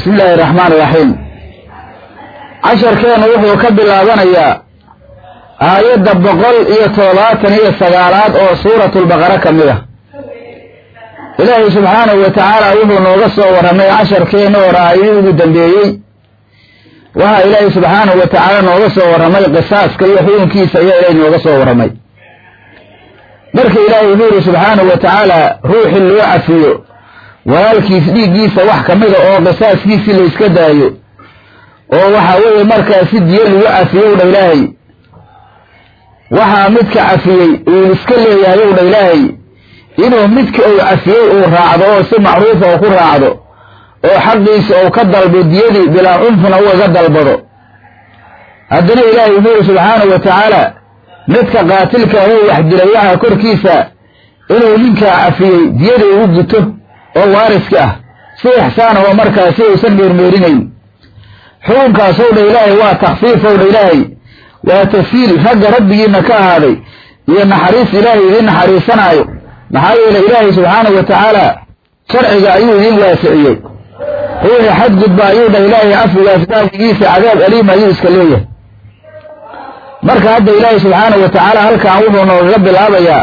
bismi illaahi araxmaan iraxiim casharkeenu wuxuu ka bilaabanayaa aayadda boqol iyo toddobaatan iyo sagaalaad oo suuratulbaqara ka mid ah. Ilaahay subxaanahu wa tacaala wuxuu nooga soo warramay casharkeena hore aayadii ugu dambeeyey. Waxaa ilaahay subxaanahu wa tacaala nooga soo warramay qisaaska iyo xukunkiisa ayaa ilaahay nooga soo warramay. Marka ilaahay wuxuu yidhi subxaanahu wa tacaala ruuxii loo cafiyo walaalkiis dhiiggiisa wax ka mida oo qisaaskiisii la yska daayo. oo waxa weeye markaasi diyo lagu cafiyow dha ilaahay. waxaa midka cafiyey uu iska leeyahay ow dha ilaahay. inuu midka uu cafiyey uu raacdo oo si macruufa uu ku raacdo. oo xaqiisa uu ka dalbo diyadii bilaa cunfuna ugaga dalbado. haddana ilaahay wuxuu yidhi subxaanahu wa tacaala midka qaatilka ahuu wax dilay waxaa korkiisa inuu ninkaa cafiyey diyada ugu guto oo waariska ah si ixsaana oo markaasi uusan meermeerinayn. Xukunkaasow dha ilaahay waa takfiifow dha ilaahay waa tasiil ragga rabbigiina ka ahaaday iyo naxariis ilaahay idiin naxariisanaayo. Maxaa yeelay ilaahay subxaanahu wa tacaala sharciga ayuu idiin waasiciyey. Ruuxii xadgudba ayuu dha ilaahay cafigaas baagigiisa cadaab aliima ayuu iska leeyahay. Marka hadda ilaahay subxaanahu wa tacaala halkan wuxuu noogaga bilaabayaa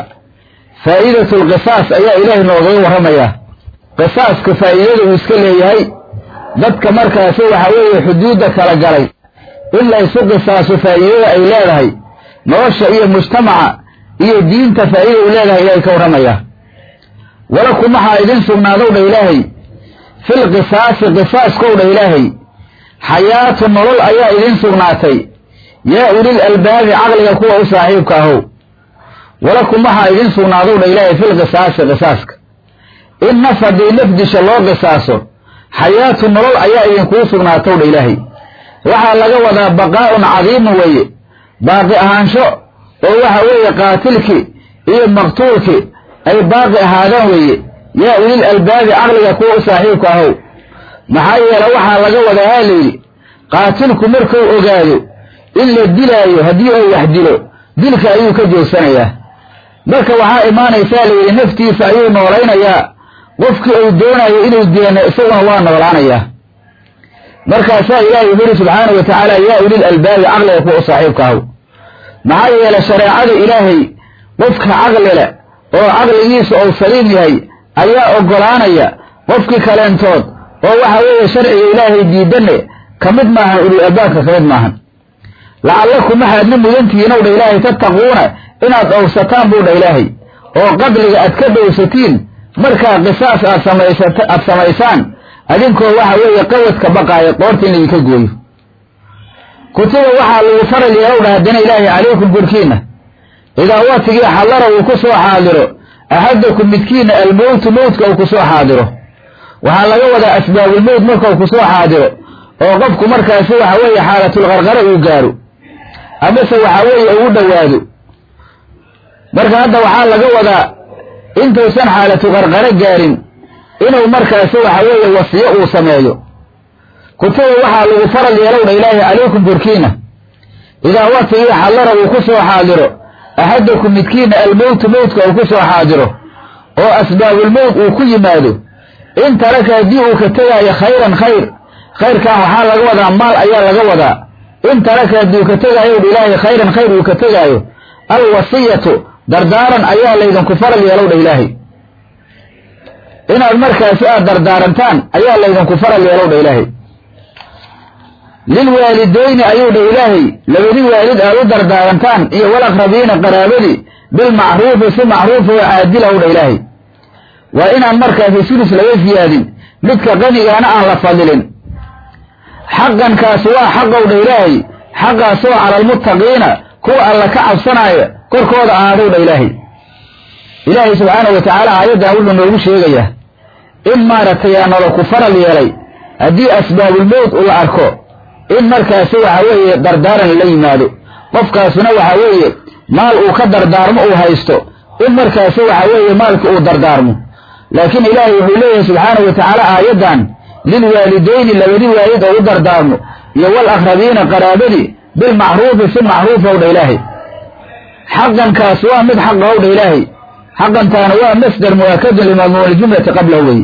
faa'iidatu lqisaas ayaa ilaahay noogaga warramayaa qisaaska faa'iidada uu iska leeyahay dadka markaasi waxa weeye xuduudda kala galay. In la ysu qisaaso faa'iidada ay leedahay nolosha iyo mujtamaca iyo diinta faa'iida uu leedahay ilaahay ka warramayaa walakum waxaa idin sugnaadow dha ilaahay fil qisaasi qisaaskow dha ilaahay xayaatu nolol ayaa idin sugnaatay. Yaa ulil albaabi caqliga kuwa u saaxiibka ahow walakum waxaa idin sugnaadow dha ilaahay fil qisaasi qisaaska in naf haddii nafdisha loo qisaaso xayaatu nolol ayaa idinkuu sugnaatow dha ilaahay. Waxaa laga wadaa baqaa'un cadiimun weeye. Baaqi ahaansho oo waxa weeye qaatilki iyo maqtuulki ay baaqi ahaadaan weeye. Yaa ulil albaabi caqliga kuwa u saaxiibka ahow. Maxaa yeele waxaa laga wadaa haa layidhi qaatilku markuu ogaado in la dilaayo haddii uu wax dilo dilka ayuu ka joogsanayaa marka waxaa imaanaysaa layidhi naftiisa ayuu noolaynayaa qofkii uu doonayo inuu dilana isaguna waa noolaanayaa markaasaa ilaahay wuxu yidhi subxaanahu wa tacaala yaa ulil albaabi caqliga kuwa u saaxiibka ahow maxaa yeele shareecada ilaahay qofka caqlile oo caqligiisa uu saliim yahay ayaa oggolaanaya qofkii kaleentood oo waxa weeye sharciga ilaahay diidanne ka mid maahan ulil albaabka ka mid maahan. Lacallakum waxaadna mudantihiinow dha ilaahay tattaquuna inaad dhowrsataan buu dha ilaahay oo qadliga aad ka dhowrsatiin markaa qisaas aad samaysat aad samaysaan adinkoo waxa weeye qawadka baqaaya qoorta in gooyo. Kutiba waxaa lagu faral yeelow dha haddana ilaahay calaykum korkiina idaa watigii xallara uu ku soo xaadiro axadakum midkiina almowtu mowtka uu ku soo xaadiro. Waxaa laga wadaa asbaabulmowt marka uu ku soo xaadiro oo qofku markaasi waxa weeye xaalatulqarqara uu gaaro. Amase waxa weeye ugu dhowaado marka hadda waxaa laga wadaa intuusan xaalatu qarqaro gaarin inuu markaasi waxa weeye wasiyo uu sameeyo. Kutiba waxaa lagu faral yeelowdha ilaahi calaykum korkiina idaa watigii xallara uu ku soo xaadiro axadakum midkiina almowtu mowtka uu ku soo xaadiro oo asbaabulmowt uu ku yimaado in taraka haddii uu ka tegaayo khayran khayr khayrkan waxaa laga wadaa maal ayaa laga wadaa. In taraka haddii uu ka tegaayo ilaahay khayran khayr uu ka tegaayo alwasiyatu dardaaran ayaa laydinku faral yeelowdha ilaahay. Inaad markaasi aad dardaarantaan ayaa laydinku faral yeelowdha ilaahay. Lilwaalidayni ayuu dha ilaahay labadi waalid aad u dardaarantaan iyo walaqrabiina qaraabadii bilmacruufi si macruufa oo caadila ow dha ilaahay. Waa inaan markaasi sudus laga siyaadin midka qanigaana aan la fadilin xaqankaas waa xaqow dha ilaahay xaqaasoo calalmuttaqiina kuwa alla ka cabsanaayo korkooda ahaadow dha ilaahay. Ilaahay subxaanahu wa tacaala aayaddan wuxuu noogu sheegayaa in maaragtay aa nolo ku faral yeelay haddii asbaabulmowt uu arko in markaasi waxa weeye dardaaran la yimaado qofkaasuna waxa weeye maal uu ka dardaarmo uu haysto in markaasi waxa weeye maalka uu dardaarmo. Laakiin ilaahay wuxuu leeyahay subxaanahu wa tacaala aayaddan lilwaalidayni labadi waalid oo u dardaarmo iyo wal aqrabiina qaraabadii bilmacruufi si macruufa ow dha ilaahay xaqankaas waa mid xaqa ow dha ilaahay xaqantaana waa masdar mu'akadun limadmuuni jumlati qablahu wey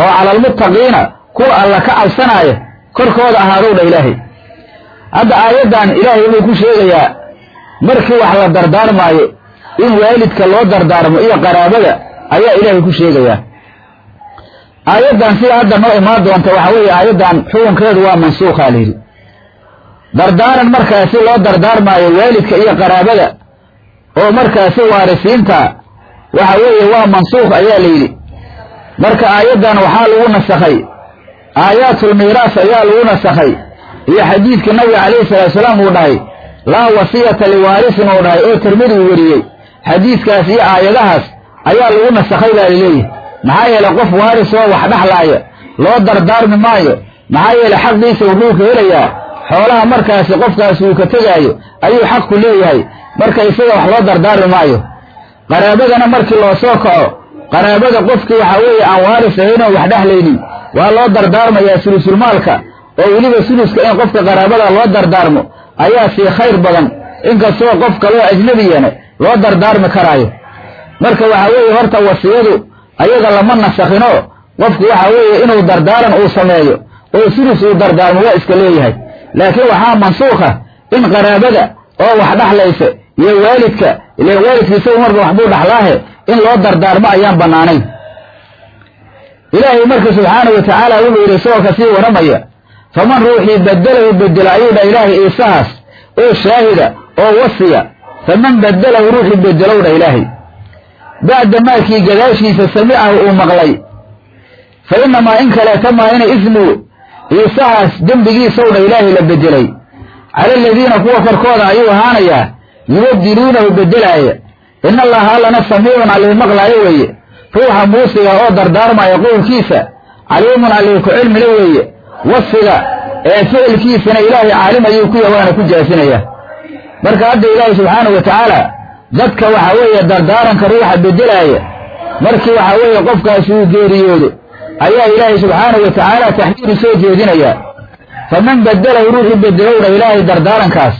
oo cala almuttaqiina kuwa alla ka cabsanaya korkooda ahaadow dha ilaahay hadda aayaddan ilaahay wuxuu ku sheegayaa markii wax la dardaarmaayo in waalidka loo dardaarmo iyo qaraabada ayaa ilaahay ku sheegayaa aayaddan sida hadda noo imaan doonta waxa weeye aayaddan xukunkeedu waa mansuukhaa layidhi dardaaran markaasi loo dardaarmaayo waalidka iyo qaraabada oo markaasi waarisiinta waxa weeye waa mansuukh ayaa layidhi marka aayaddan waxaa lagu nasakhay aayaatulmiiraas ayaa lagu nasakhay iyo xadiidkii nabiga calayhi salaatu salaam uu dhahay laa wasiyata liwaarisin uu dhahay oo tirmidigu weriyey xadiidkaas iyo aayadahaas ayaa lagu nasakhay baa laleeyahy maxaa yeele qof waaris oo wax dhexlaaya loo dardaarmi maayo maxaa yeele xaqiisa wuxuu ka helayaa xoolaha markaasi qofkaasi uu ka tegaayo ayuu xaq ku leeyahay marka isaga wax loo dardaarmi maayo. Qaraabadana markii loo soo kaco qaraabada qofkii waxaa weeye aan waaris ahaynoo wax dhexlaynin waa loo dardaarmayaa sulusulmaalka oo weliba suluska in qofka qaraabada loo dardaarmo ayaa sii khayr badan. Inkastoo qof kaloo ajnabiyana loo dardaarmi karaayo. Marka waxaa weeye horta wasiyadu ayaga lama nasakhinoo qofku waxa weeye inuu dardaaran uu sameeyo oo sulus uu dardaarmo waa iska leeyahay. Laakiin waxaa mansuukha in qaraabada oo wax dhexlaysa iyo waalidka ile waalidka isagu marba waxbuu dhexlaahe in loo dardaarmo ayaan bannaanayn. Ilaahay marka subxaana wa tacaala wuxuu yidhi isagoo ka sii warramaya faman ruuxii badelahu bedela ayuu dha ilaahay iisahaas oo shaahida oo wasiya faman badelahu ruuxii bedelow dha ilaahay. Bacda maakii gadaashiisa samicahu uu maqlay fa innamaa in kaleeta maa ina ismu iisahaas dembigiisow dha ilaahay la bedelay cala aladiina kuwa korkooda ayuu ahaanayaa yubadiluunahu bedelaaya in allaha allana samiicun alii maqlaayo weeye. Ruuxa muusiga oo dardaarmaya qowlkiisa caliimun alii ku cilmila weeye. Wasfiga ee ficilkiisana ilaahay caalim ayuu ku yawaana ku jaasinaya. Marka hadda ilaahay subxaana wa tacaala dadka waxa weeye dardaaranka ruuxa bedelaaya markii waxa weeye qofkaasi uu geeriyoodo ayaa ilaahay subxaana wa tacaala taxdiiru soo jeedinaya. Faman badelahu ruuxii bedelowdha ilaahay dardaarankaas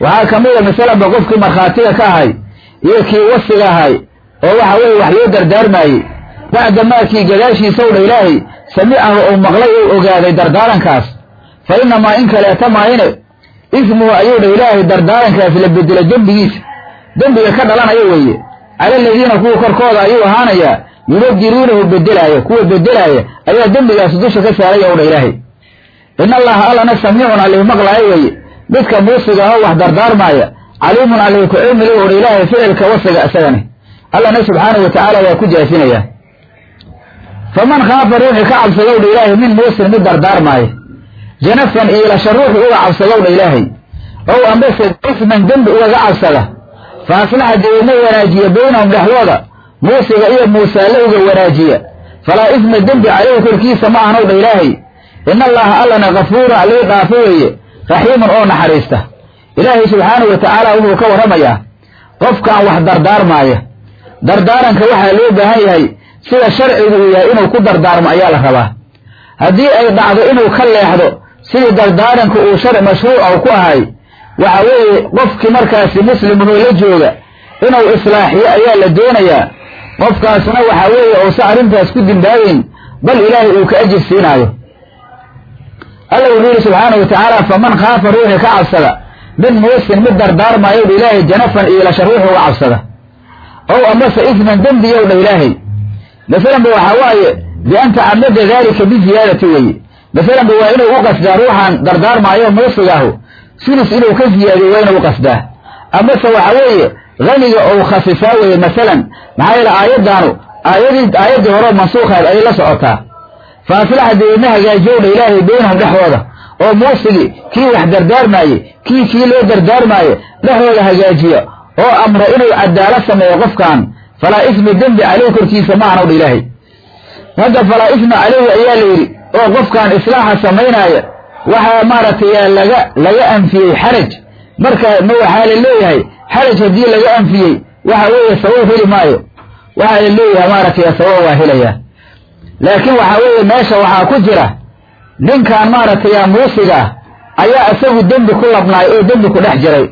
waxaa ka mid a masalanba qofkii markhaatiga ka ahay iyo kii wasiga ahay oo waxa weeye wax loo dardaarmaayey bacda maakii gadaashiisowdha ilaahay samicahu ou maqlay ou ogaaday dardaarankaas. Fa innamaa in kaleeta maayine ismuhu ayuu dha ilaahay dardaarankaas la bedelo dembigiisa. Dembiga ka dhalanaya weeye. Cala aladiina kuwa korkooda ayuu ahaanayaa yubadiluunahu bedelaaya kuwa bedelaaya ayaa dembigaas dusha ka saaraya ow dha ilaahay. In allaha allana samiicun alii maqlaayo weeye midka muusiga oo wax dardaarmaaya caliimun alii ku cilmila ow dha ilaahay ficilka wasiga isagani allana subxaana wa tacaala waa ku jaasinaya faman khaafa ruuxii ka cabsadow dha ilaahay min muusin mid dardaarmaayo. Janafan iilasha ruuxu uga cabsadow dha ilaahay. Ow ambase isman dembi ugaga cabsada fa aslaxa deedna wanaajiya baynahum dhexdooda. Muusiga iyo muusaale uga wanaajiya. Falaa isma dembi caleyhi korkiisa ma ahnow dha ilaahay. In allaha allana kafuura alii dhaafo weeye raxiimun oo naxariista. Ilaahay subxaanahu wa tacaala wuxuu ka warramayaa qofkaan wax dardaarmaaya dardaaranka waxaa loo baahan yahay sida sharcigu uu yahay inuu ku dardaarmo ayaa la rabaa. Haddii ay dhacdo inuu ka leexdo sidii dardaaranka uu sharci mashruuca ku ahay waxa weeye qofkii markaasi muslimahoo la jooga inuu islaaxiyo ayaa la doonayaa. Qofkaasna waxa weeye uusa arrintaas ku dimbaabeyn bal ilaahay uu ka ajir siinaayo alla wuxuu yidhi subxaana wa tacaala faman khaafa ruuxii ka cabsada min muusin mid dardaarmaayow dha ilaahay janafan iilasha ruuxu uga cabsada. Ow amase isman dembiyow dha ilaahay. Masalanba waxaa waaye bian tacamada daalika biziyaadati weeye. Masalanba waa inuu u qasdaa ruuxan dardaarmaayo muusigaahu sulus inuu ka ziyaadiyo waa inuu u qasdaa. Amase waxa weeye haniga ou khasisaa weeye masalan maxaa yeele aayaddaanu aayadii aayaddii horeo mansuukhaad ayay la socotaa fa aslaxa deedna hagaajiyowdha ilaahay baynahum dhexdooda oo muusigii kii wax dardaarmaaye kii kii loo dardaarmaaye dhexdooda hagaajiya oo amra inuu cadaalo sameeyo qofkan falaa isma dembi caleyhi korkiisa ma ahnow dha ilaahay. Hadda falaa isma caleyhi ayaa la yidhi oo qofkan islaaxa samaynaaya waxaa maaragtay laga laga anfiyey xaraj. Marka ma waxaa la leeyahay xaraj haddii laga anfiyey waxa weeye sabab heli maayo. Waxaa la leeyahay maaragtay sabab waa helaya laakiin waxa weeye meesha waxaa ku jira ninkan maaragtay muusiga ayaa isagu dembi ku labnaay oo dembi ku dhex jiray.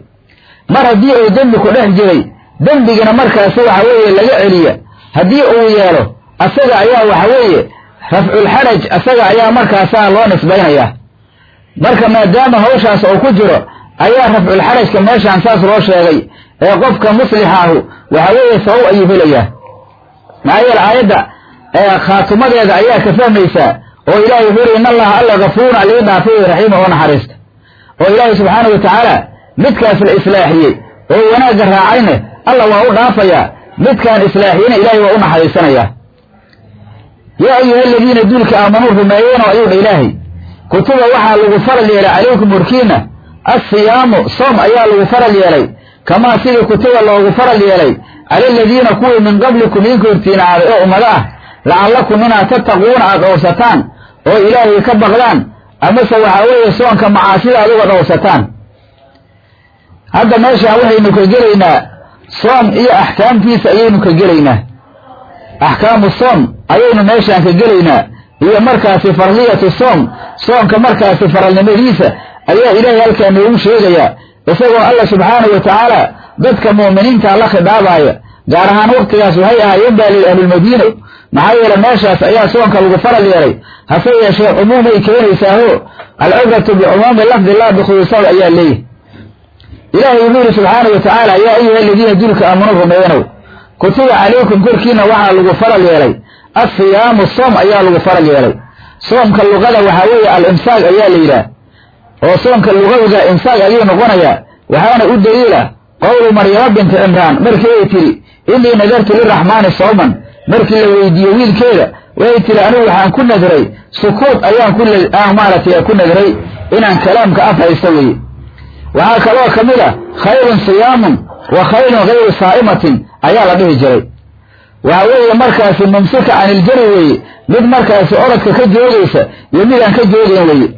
Mar haddii uu dembi ku dhex jiray dembigana markaasi waxa weeye laga celiya. Haddii uu yeelo asaga ayaa waxa weeye rafculxaraj asaga ayaa markaasaa loo nisbaynayaa marka maadaama hawshaas oo ku jiro ayaa rafculxarajka meeshaan saas loo sheegay ee qofka muslixaahu waxa weeye sabaw ayuu helayaa. Maxaa yeele aayadda khaatumadeeda ayaa ka fahmaysaa oo ilahay wuxuu yidhi in allaha alla gafuurun alii dhaafay raxiima oo naxariista. Oo ilaahay subxaana wa tacaala midkaas la islaaxiyey oo wanaagga raacayne alla waa u dhaafayaa midkaan islaaxiyeyna ilaahay waa u naxariisanayaa yaa ayuha aladiina duulka aamanuu rumeeyeenoo ayuu dha ilaahay. Kutuba waxaa lagu faral yeelay calaykum horkiina assiyaamu soom ayaa lagu faral yeelay. Kamaa sidii kutuba loogu faral yeelay. Cala aladiina kuwii min qablikum idinka hortiina aaday oo ummado ah lacallakum inaad tattaquuna aad dhowrsataan oo ilaahay ka baqdaan amase waxaa weeye soonka macaasida aad uga dhowrsataan hadda meeshaan waxaynu ka gelaynaa soom iyo axkaamtiisa ayaynu ka gelaynaa axkaamu soom ayaynu meeshaan ka gelaynaa iyo markaasi farliyatu soom soomka markaasi faralnimadiisa ayaa ilaahay halkaa noogu sheegayaa isagoo alla subxaanahu wa tacaala dadka mu'miniinta la khidaabaaya gaar ahaan waktigaas waxay ahaayeen baa lii ahlulmadiino maxaa yeele meeshaas ayaa soonka lagu faral yeelay. Hase yeeshee cumuumay keenaysaaho. Alcibratu bicumuumi lafdi laa bikhusuusaad ayaa leeyahy ilaahay wuxuu yidhi subxaanau wa tacaala yaa ayuha aladiina dulka aamanu rumeeyanow kutiba calaykum korkiina waxaa lagu faral yeelay. Assiyaamu soom ayaa lagu faral yeelay. Soomka luqada waxaa weeye al-imsaaq ayaa la yidhaah oo soomka lugawiga imsaaq ayuu noqonayaa waxaana u daliila qowlu maryamo binti cimraan markii ay tidhi innii nadartu liraxmaani sooman markii la weydiiye wiilkeeda waxay tidhi anigu waxaan ku nadray sukuut ayaan ku aan maaragtay ku nadray inaan kalaamka af haysto weye waxaa kaloo ka mid a khayrun siyaamun wa khayrun hayru saa'imatin ayaa la dhihi jiray. Waxa weeye markaasi mumsika caniljari weeye mid markaasi orodka ka joogaysa iyo mid aan ka joogayn weye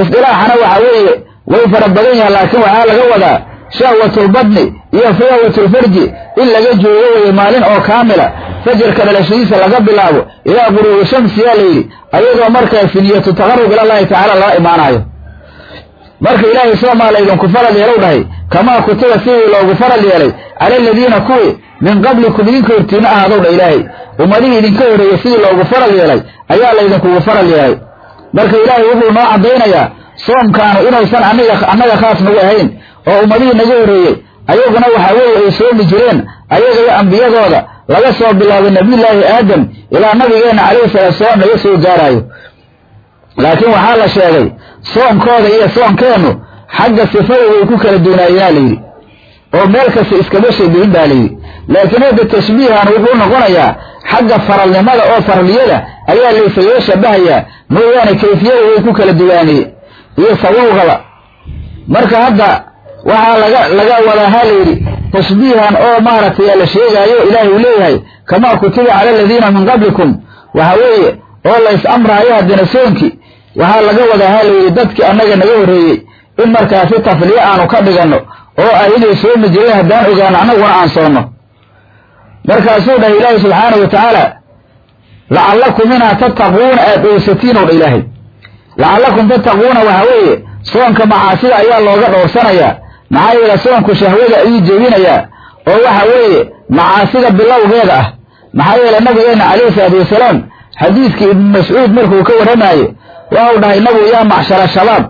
isdilaaxana waxa weeye way fara badan yahay laakiin waxaa laga wadaa shahwatulbadni iyo shahwatulfarji in laga joogo weye maalin oo kaamila fajarka dhalashadiisa laga bilaabo ilaa quruubi shamsiyaa layidhi ayadoo markaasi niyatu taqarub ilallahi tacaala lala imaanayo marka ilaahay soomaa laydinku faral yeelow dhahay kamaa kutiba sidii loogu faral yeelay cala aladiina kuwii min qablikum idinka hortiina ahaadow dha ilaahay ummadihii idinka horreeyey sidii loogu faral yeelay ayaa laydinkugu faral yeelay. Marka ilaahay wuxuu noo caddaynayaa soomkaanu inuusan annaga khaas nagu ahayn oo ummadihii naga horreeyey ayaguna waxaa weeye ay soomi jireen ayaga iyo ambiyadooda laga soo bilaabay nebiyullaahi aadam ilaa nabigeenna calayhi salaatu salaam laga soo gaaraayo. Laakiin waxaa la sheegay soonkooda iyo soonkeennu xagga sifada way ku kala duunaayenaa layidhi oo meel kasta iskama shabihin baa layidhi laakiin hadda tashbiihan wuxuu noqonayaa xagga faralnimada oo faraliyada ayaa laysaga shabahayaa mooyaane kayfiyada way ku kala duwaaneye iyo sawawgaba marka hadda waxaa laga laga wadaahaa layidhi tashbiihan oo maaragtay la sheegaayo ilaahay uu leeyahay kamaa kutiba cala aladiina min qablikum. Waxa weeye oo lays amraayo haddana soonkii waxaa laga wadaahaa layidhi dadkii annaga naga horreeyey in markaasi tafliye aanu ka dhiganno oo ah inay soomi jireen haddaan ogaano annaguna aan soonno. Markaasuu dhahay ilaahay subxaana wa tacaala lacallakum inaad tattaquuna aad dhowrsatiinow dha ilaahay. Lacallakum tattaquuna waxa weeye soonka macaasida ayaa looga dhowrsanayaa maxaa yeele soonku shahwada ayuu jebinayaa oo waxa weeye macaasida bilowgeeda ah. Maxaa yeele nabigeenna calayhi salaatu wasalaam xadiidkii ibnu mascuud markuu ka warramaaye waxau dhahay nabigu yaa macshara shabaab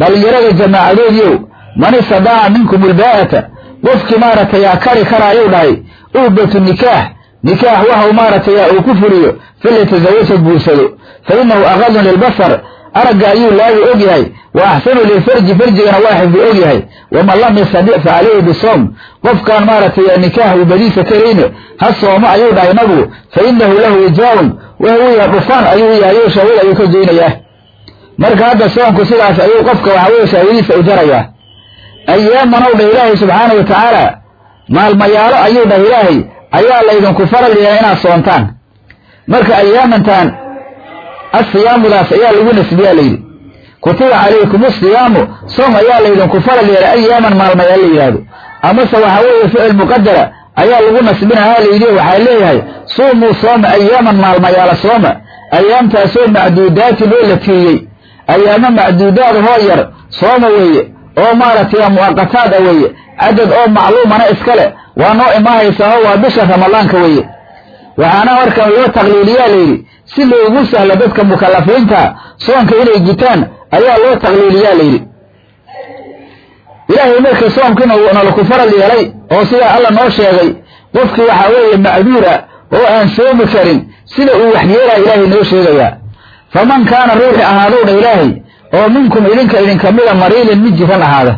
dhallinyarada jamaacadoodiiow man istadaaca minkum ulbaa'ata qofkii maaragtay yaa kari karaayuu dhahay uhbatu nikaax nikaax waxau maaragtay uu ku fuliyo falyatazawaja guursado fa innahu aqadun lilbasar aragga ayuu laabi og yahay. Wa axsanu lilfarji farjigana waa xifdi og yahay. Waman lam yastadic fa calayhi bisoom qofkaan maaragtay nikaax uu badiisa karayne ha soomo ayuu dhahay nabigu fa innahu lahu wijaa'un. Wuxuu yahay dhufaan ayuu yahay o shahwada ayuu ka goynayaa. Marka hadda soonku sidaas ayuu qofka waxaweye shahwadiisa u jarayaa ayaamanow dhah ilaahay subxaana wa tacaala. Maalmayaalo ayuu dhah ilaahay. Ayaa laydinku faral yeelay inaad soontaan. Marka ayaamantan asiyaamudaas ayaa lagu nasbiyaa layidhi. kutiba calaykum asiyaamu soom ayaa laydinku faral yeelay ayaaman maalmayaal la yidhaahdo. amase waxaa weeye ficil muqadara ayaa lagu nasbinahaa layidhi waxaa leeyahay suumuu sooma ayaaman maalmayaala sooma. ayaamtaasoo macduudaatin oo la ayaamo macduudaad hoo yar sooma weeye oo maaragtay muwaqataad a weeye. cadad oo macluumana iska leh waa noo imaahaysaa oo waa bisha ramadaanka weeye waxaana markaa loo taqliiliyaa layidhi si loogu sahlo dadka mukalafiinta soonka inay gutaan ayaa loo taqliiliyaa layidhi ilaahay marka soomkiina nalaku faral yeelay oo sidaa alla noo sheegay qofkii waxaa weeye macduura oo aan soomi karin sida uu waxyeelaya ilaahay noo sheegayaa faman kaana ruuxi ahaadowdha ilaahay oo minkum idinka idinka mida mariilin mid jiran ahaada.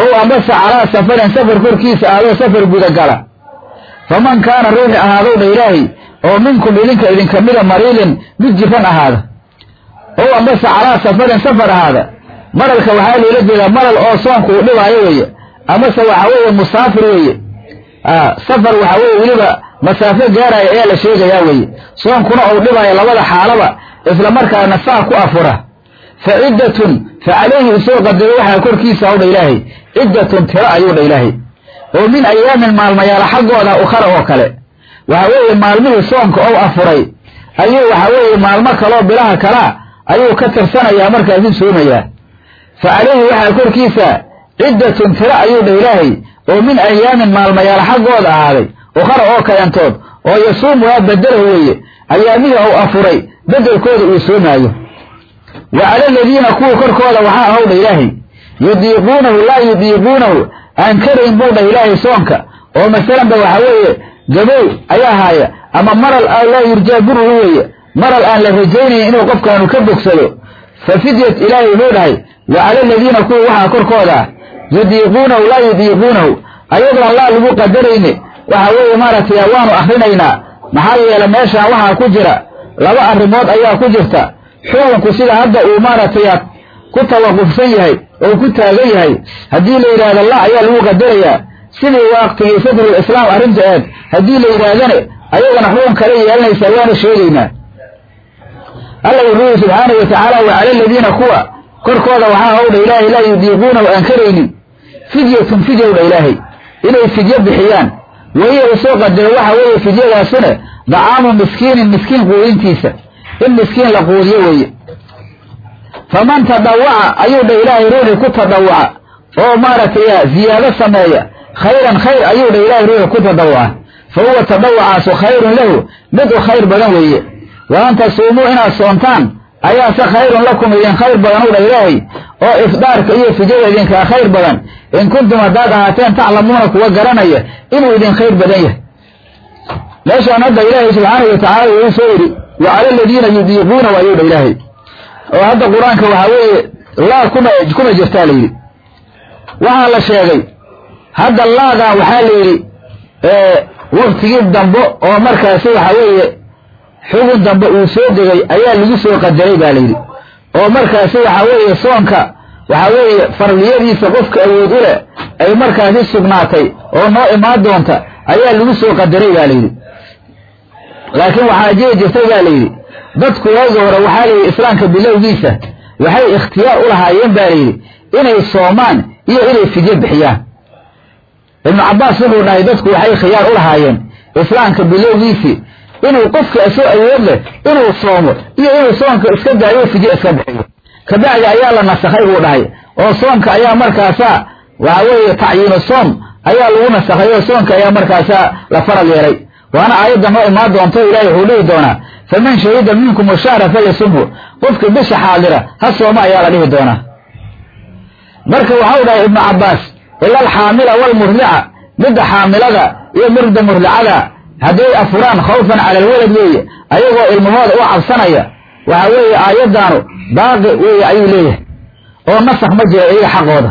Ow ambase calaa safarin safar korkiisa aadoo safar gudagala faman kaana ruuxi ahaadowdha ilaahay oo minkum idinka idinka mida mariilin mid jiran ahaada. Ow ambase calaa safarin safar ahaada. Maralka waxaa loola jeedaa maral oo soonku uu dhibaayo weeye amase waxa weeye musaafir weeye. Safar waxa weye weliba masaafo gaaraya ayaa la sheegayaa weeye. Soonkuna uu dhibaayo labada xaalaba isla markaana saa ku afura. Fa ciddatun fa calayhi u soo qadaro waxaa korkiisa howdha ilaahay. Ciddatun tiro ayuu dha ilaahay oo min ayaamin maalmayaala xaggooda ukhara oo kale. Waxa weeye maalmihii soonka ou afuray ayuu waxa weeye maalmo kaloo bilaha kalaa ayuu ka tirsanayaa markaasi soomayaa fa calayhi waxaa korkiisa ciddatun tiro ayuu dha ilaahay oo min ayaamin maalmayaala xaggooda ahaaday ukhara oo kayantood oo yasuumuhaa bedelahu weeye ayaamihii ou afuray bedelkooda uu soomaayo. Wa cala aladiina kuwa korkooda waxaa ahowdha ilaahay yudiiquunahu laa yudiiquunahu aan karayn buu dhah ilaahay soonka. Oo masalanba waxa weeye gabow ayaa haaya ama maral aan laa yurjaa buruhu weeye. Maral aan la rajaynayn inuu qofkaanu ka bogsado. Fa fidyat ilaahay wuxuu dhahay wa cala aladiina kuwa waxaa korkooda ah yudiiquunahu laa yudiiquunahu. Ayadoon laa lagu qadarayne. Waxa weeye maaragtay waanu akrinaynaa maxaa yeele meeshaan waxaa ku jira laba arrimood ayaa ku jirta. Xukunku sida hadda uu maaragtay ku tawaqufsan yahay oo ku taagan yahay. Haddii la yidhaahdo la ayaa lagu qadarayaa sidii waqtigii sadrul islaam arrinta eed haddii la yidhaahdane ayagana xukun kale yeelanaysaa waana sheegaynaa. Alla wuxuu yihi subxaanahu wa tacaala wa cala aladiina kuwa korkooda waxaa howdha ilaahay laa yudiiquunahu aan karaynin. Fidyatun fidyowdha ilaahay. Inay fidyo bixiyaan. Wahiya u soo qadaro waxa weeye fidyadaasuna dacaamu miskiinin miskiin quudintiisa. In miskiin la quudiyo weeye faman tadawaca ayuu dha ilaahay ruuxii ku tadawuca oo maaragtay ziyaado sameeya. Khayran khayr ayuu dha ilaahay ruuxii ku tadawuca fa huwa tadawacaasu khayrun lahu mid u khayr badan weeye. Wa an tasuumuu inaad soontaan ayaase khayrun lakum idin khayr badan u dha ilaahay. Oo ifdaarka iyo fidyada idinkaa khayr badan. In kuntum haddaad ahaateen taclamuuna kuwa garanaya inuu idin khayr badan yahay. Meeshaan hadda ilaahay subxaanahu wa tacaala wuu soo yidhi wa cala aladiina yudiiquunahu ayuu dha ilaahay oo hadda qur'aanka waxaa weeye laa kuma kuma jirtaa la yidhi. Waxaa la sheegay hadda laadan waxaa la yidhi waktigii dambe oo markaasi waxa weeye xugun dambe uu soo degay ayaa lagu soo qadaray baa la yidhi. Oo markaasi waxa weeye soonka waxa weeye farliyadiisa qofka awood u leh ay markaasi sugnaatay oo noo imaan doonta ayaa lagu soo qadaray baa la yidhi. Laakiin waxaa jiri jirtay baa la yidhi dadku waagi hore waxaa layidhi islaamka bilowgiisa. Waxay ikhtiyaar u lahaayeen baa layidhi inay soomaan iyo inay fidyo bixiyaan. Ibnu cabbaas wuxuu dhahay dadku waxay khiyaar u lahaayeen islaamka bilowgiisii inuu qofka soo awood leh inuu soomo iyo inuu soonka iska daayo fidyo iska bixiyo. Kabacdi ayaa la nasakhay buu dhahay. Oo soonka ayaa markaasaa waxa weeye tacyiinu soom ayaa lagu nasakhay oo soonka ayaa markaasaa la faral yeelay. Waana aayadda noo imaan doonto ilaahay wuxuu dhihi doonaa faman shahida minkum ashahra falyasumhu. Qofka bisha xaadira ha sooma ayaa la dhihi doonaa. Marka waxau dhahay ibnu cabbaas ila alxaamila waalmurdica midda xaamilada iyo mirda murdicada hadday afuraan khawfan cala alwalad weeye ayagoo ilmahooda u cabsanaya waxa weeye aayaddaanu baaqi weeye ayuu leeyahay. Oo nasakh ma jiro iyaga xaqooda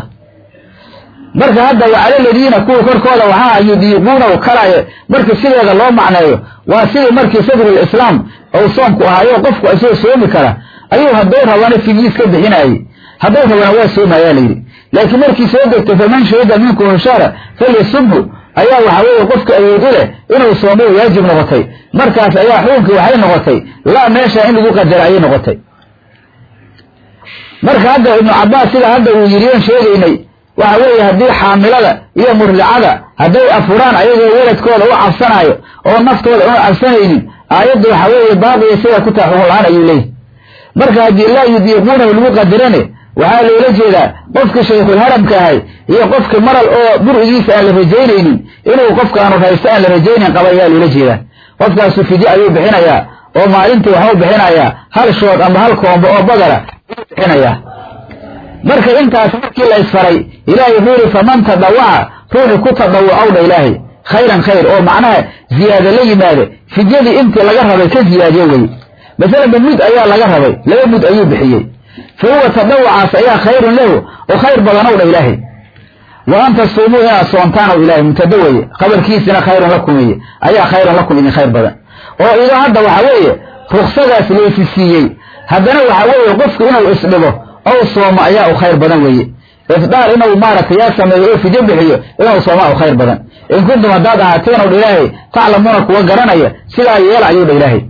marka hadda wacala ladiina kuwa korkooda waxaa yudiiquunahu kalaayo markii sideeda loo macneeyo waa sidii markii sadrul islaam ou soomku ahaayo qofku isagoo soomi kara ayuu hadduu rabana figiis ka bixinaayey hadduu rabana waa soomayaa layidhi laakiin markii soo degtay faman shahida minkum shahra falyasumhu ayaa waxa weeye qofka awood leh inuu soomo waajib noqotay. Markaas ayaa xukunkii waxay noqotay. Laa meesha in lagu qadaro ayay noqotay. Marka hadda ibnu cabbaas sida hadda uu yidhiyon sheegaynay waxa weeye haddii xaamilada iyo murdicada hadday afuraan ayagoo weladkooda u cabsanaayo oo naftooda una cabsanaynin aayadda waxa weeye baaqiya sidaa ku la'aan ayuu leeyahy marka haddii laa yudiiquunahu lagu qadarane waxaa loola jeedaa qofkii shaykhulharamka ahay iyo qofkii maral oo burigiisa aan la rajaynaynin inuu qofkaanu raysto aan la rajaynayn qaba ayaa loola jeedaa. Qofkaasu fidye ayuu bixinayaa oo maalintii waxuu bixinayaa hal shood ama hal koombo oo badara ayuu bixinayaa marka intaas markii la isfaray ilaahay wuxuu yihi faman tadawaca ruuxi ku tadawucowdha ilaahay. Khayran khayr oo macnaha ziyaado la yimaade fidyadii intii laga rabay ka ziyaadiyo weye masalanba mud ayaa laga rabay laba mud ayuu bixiyey. Fa huwa tadawucaas ayaa khayrun lahu oo khayr badanow dha ilaahay. Wa an tasuumuu inaad soontaanow ilaahay mubtada weye qabarkiisina khayrun lakum weye ayaa khayrun lakum idin khayr badan. Oo ido hadda waxa weeye ruksadaas leefi siiyey haddana waxa weeye qofku inuu isdhigo ow soomo ayaa u khayr badan weeye. Ifdaar inuu maaragtay yaa sameeyo oo fidyo bixiyo inuu soomaa u khayr badan. In kuntum haddaad ahaateenow dha ilaahay taclamuuna kuwa garanaya sidaa yeela ayuu dha ilaahay.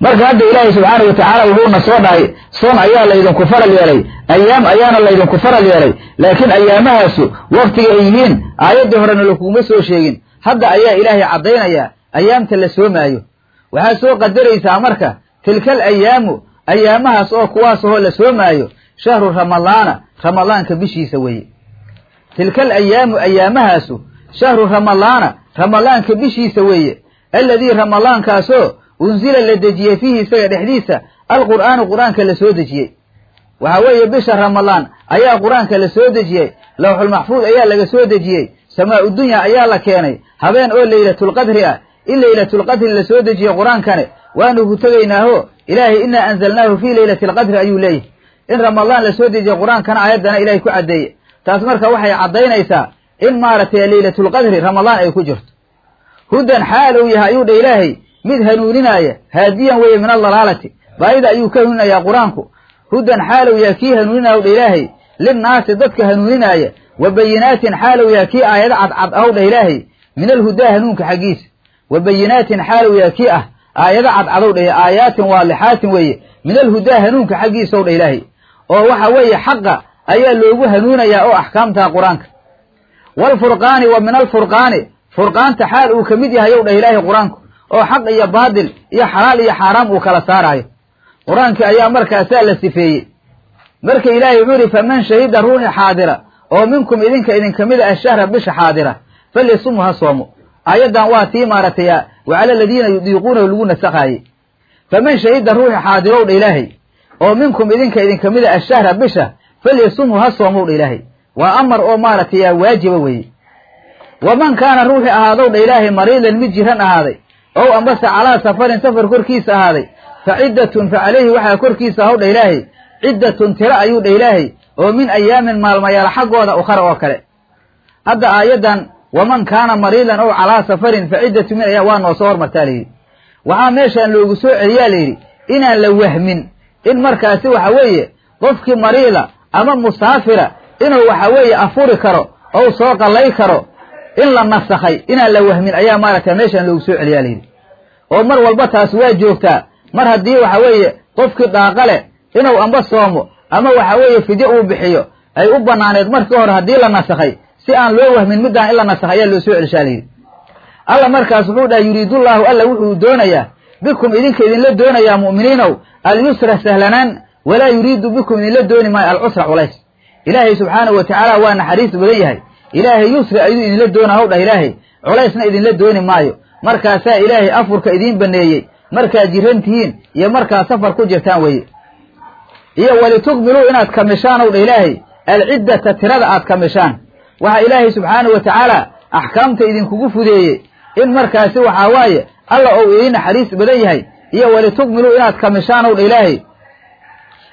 Marka hadda ilaahay subxaana wa tacaala wuxuuna soo dhahay soon ayaa laydinku faral yeelay ayaam ayaana laydinku faral yeelay laakiin ayaamahaasu waktiga ay yihiin aayaddii horena lakuguma soo sheegin. Hadda ayaa ilaahay caddaynaya ayaamta la soomaayo. Waxaad soo qadaraysaa marka tilkal ayaamu ayaamahaas oo kuwaas ahoo la soomaayo shahru ramadaana ramadaanka bishiisa weeye. Tilkal ayaamu ayaamahaasu shahru ramadaana ramadaanka bishiisa weeye. Alladii ramadaankaasoo unsila la dejiyey fiihi isaga dhexdiisa alqur'aanu qur'aanka la soo dejiyey. Waxa weeye bisha ramadaan ayaa qur'aanka la soo dejiyey lawxulmaxfuud ayaa laga soo dejiyey samaa udunya ayaa la keenay. Habeen oo laylatulqadri ah in laylatulqadri la soo dejiye qur'aankane waanu ku tegaynaaho ilaahay inaa anzalnaahu fii laylati alqadri ayuu leeyahy in ramadaan la soo dejiye qur'aankana aayaddana ilahay ku caddeeye taas marka waxay caddaynaysaa in maaragtay laylatulqadri ramadaan ay ku jirto. Hudan xaal uu yahay ayuu dha ilaahay mid hanuuninaaya haadiyan weeye min aldalaalati baayida ayuu ka hanuuninayaa qur'aanku. Hudan xaalow yaha kii hanuuninaya dha ilaahay linnaasi dadka hanuuninaaya wa bayinaatin xaalow yaha kii aayado cadcad aw dha ilaahay min alhudaa hanuunka xaggiisa. Wa bayinaatin xaalow yaha kii ah aayado cadcadow dha aayaatin waalixaatin weeye min alhudaa hanuunka xaggiisaw dha ilaahay oo waxa weeye xaqa ayaa loogu hanuunayaa oo axkaamtaha qur'aanka. Waalfurqaani wa min alfurqaani furqaanta xaal uu ka mid yahay ow dha ilaahay qur'aanku oo xaq iyo baadil iyo xalaal iyo xaaraam uu kala saaraayo. Qur'aankii ayaa markaasaa la sifeeyey. Marka ilaahay wuxuu yihi faman shahida ruuxi xaadira oo minkum idinka idinka mid a ashahra bisha xaadira falyasumu ha soomo. Aayaddan waa tii maaragtay wa cala aladiina yudiiquunahu lagu nasakhaayey. Faman shahida ruuxi xaadirow dha ilaahay oo minkum idinka idinka mid a ashahra bisha falyasumhu ha soomow dha ilaahay. Waa amar oo maaragtay waajiba weeye. Waman kaana ruuxi ahaadow dha ilaahay mariidan mid jiran ahaaday ow ambase calaa safarin safar korkiisa ahaaday fa ciddatun fa calayhi waxaa korkiisa ahaw dha ilaahay. Ciddatun tiro ayuu dha ilaahay oo min ayaamin maalmayaal xaggooda ukhara oo kale. Hadda aayaddan waman kaana mariidan ow calaa safarin fa ciddatu min ayaam waa noo soo hormartaa layidhi waxaa meeshaan loogu soo celiyaa layidhi inaan la wahmin in markaasi waxa weeye qofkii mariida ama musaafira inuu waxa weeye afuri karo ou soo qallay karo in la nasakhay inaan la wahmin ayaa maaragtay meeshaan loogu soo celiyaa layidhi oo mar walba taas waa joogtaa. Mar haddii waxa weeye qofkii dhaaqa leh inuu amba soomo ama waxa weeye fidye uu bixiyo ay u banaaneed markii hore haddii la nasakhay si aan loo wahmin middaan in la nasakhay ayaa loo soo celishaa layidhi alla markaas wuxuu dhahay yuriidullaahu alla wuxuu doonayaa bikum idinka idinla doonayaa mu'miniinow alyusra sahlanaan walaa yuriidu bikum idinla dooni maayo alcusra culays. Ilaahay subxaanahu wa tacaala waa naxariis badan yahay. Ilaahay yusri ayuu idinla doona haw dhah ilaahay. Culaysna idinla dooni maayo. Markaasaa ilaahay afurka idiin baneeyey. Markaad jiran tihiin iyo markaad safar ku jirtaan weeye. Iyo walitukmiluu inaad kamishaan ow dha ilaahay. Alciddata tirada aad kamishaan waxaa ilaahay subxaanahu wa tacaala axkaamta idinkugu fudeeyey in markaasi waxaa waaye alla ou idiin naxariis badan yahay iyo walitukmiluu inaad kamishaan ow dha ilaahay.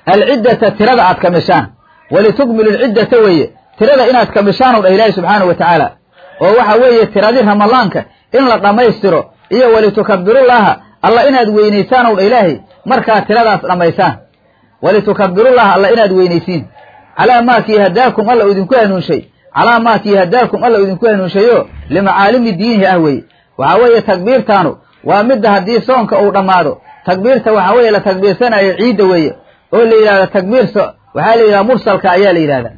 Alciddata tirada aad kamishaan walitukmilu alciddata weeye tirada inaad kamishaan dha ilaahay subxaanahu wa tacaala. Oo waxa weeye tiradii ramadaanka in la dhammaystiro iyo walitukabirullaaha alla inaad weynaysaan dha ilaahay markaad tiradaas dhammaysaan walitukabirullaha alla inaad weynaysiin. Calaa maakii hadaakum alla idinku hanuunshay. Calaa maakii hadaakum alla idinku hanuunshayo limacaalimi diinihi ah weeye waxaa weeye takbiirtaanu waa midda haddii soonka uu dhammaado. Takbiirta waxaa weeye la takbiirsanayo ciidda weeye oo la yidhahda takbiirsa waxaa la yidhahda mursalka ayaa la yidhahda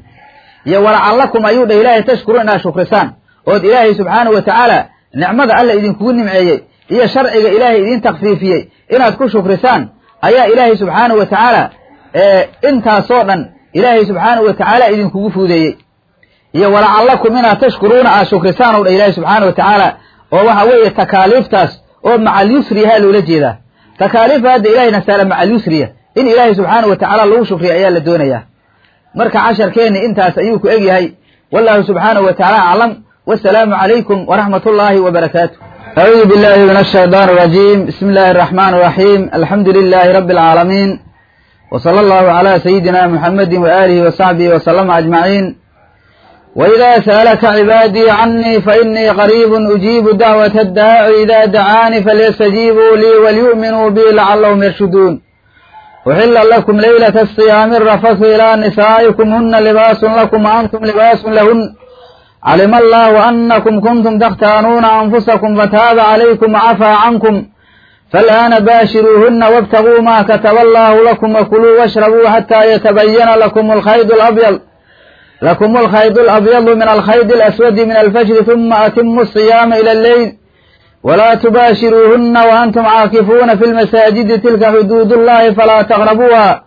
iyo walacallakum ayuu dhah ilaahay tashkuruun inaad shukrisaan. Ood ilaahay subxaanahu wa tacaala nicmada alla idinkugu nimceeyey iyo sharciga ilaahay idiin takfiifiyey inaad ku shukrisaan ayaa ilaahay subxaanahu wa tacaala intaasoo dhan ilaahay subxaanahu wa tacaala idinkugu fuudeeyey iyo walacallakum inaad tashkuruuna aad shukrisaan ow dha ilaahay subxaana wa tacaala oo waxa weeye takaaliiftaas oo macal yusriyahaa loola jeedaa. Takaaliifa hadda ilahayna saala macal yusriya. In ilaahay subxaanahu wa tacaala lagu shukriya ayaa la doonayaa marka casharkeenni intaas ayuu ku egyahay wallahu subxaanahu wa tacaala aclam. Wasalaamu calaykum waraxmat ullaahi wabarakaatu acuudu billahi min ashaytaan arajiim bismi illaahi araxmaan araxiim alxamdu lilaahi rabbi alcaalamiin w sala allahu calaa sayidina muxamedi waaalihi wasaxbihi wasalama ajmaciin waidaa sa'alaka cibaadii canii fainii qariibun ujiibu dacwata addaaci ida dacaanii falyastajiibuu lii walyu'minuu bi lacallahum yarshuduun uxila lakum leylata asiyaami arafasu ilaa nisaa'ikum huna libaasun lakum wa antum libaasun lahun calima allahu anakum kuntum takhtaanuuna anfusakum fataaba calaykum wacafaa cankum faalaana baashiruuhuna wاbtaguu ma kataba allahu lakum wakuluu washrabuu xataa yatabayana lakum alkhayd alkhayd alabyadu min alkhayd alaswadi min alfajri huma atimu asiyaama ila alleyl walaa tubaashiruuhuna waantum caakifuuna fi lmasaajidi tilka xuduud ullahi falaa taqrabuuha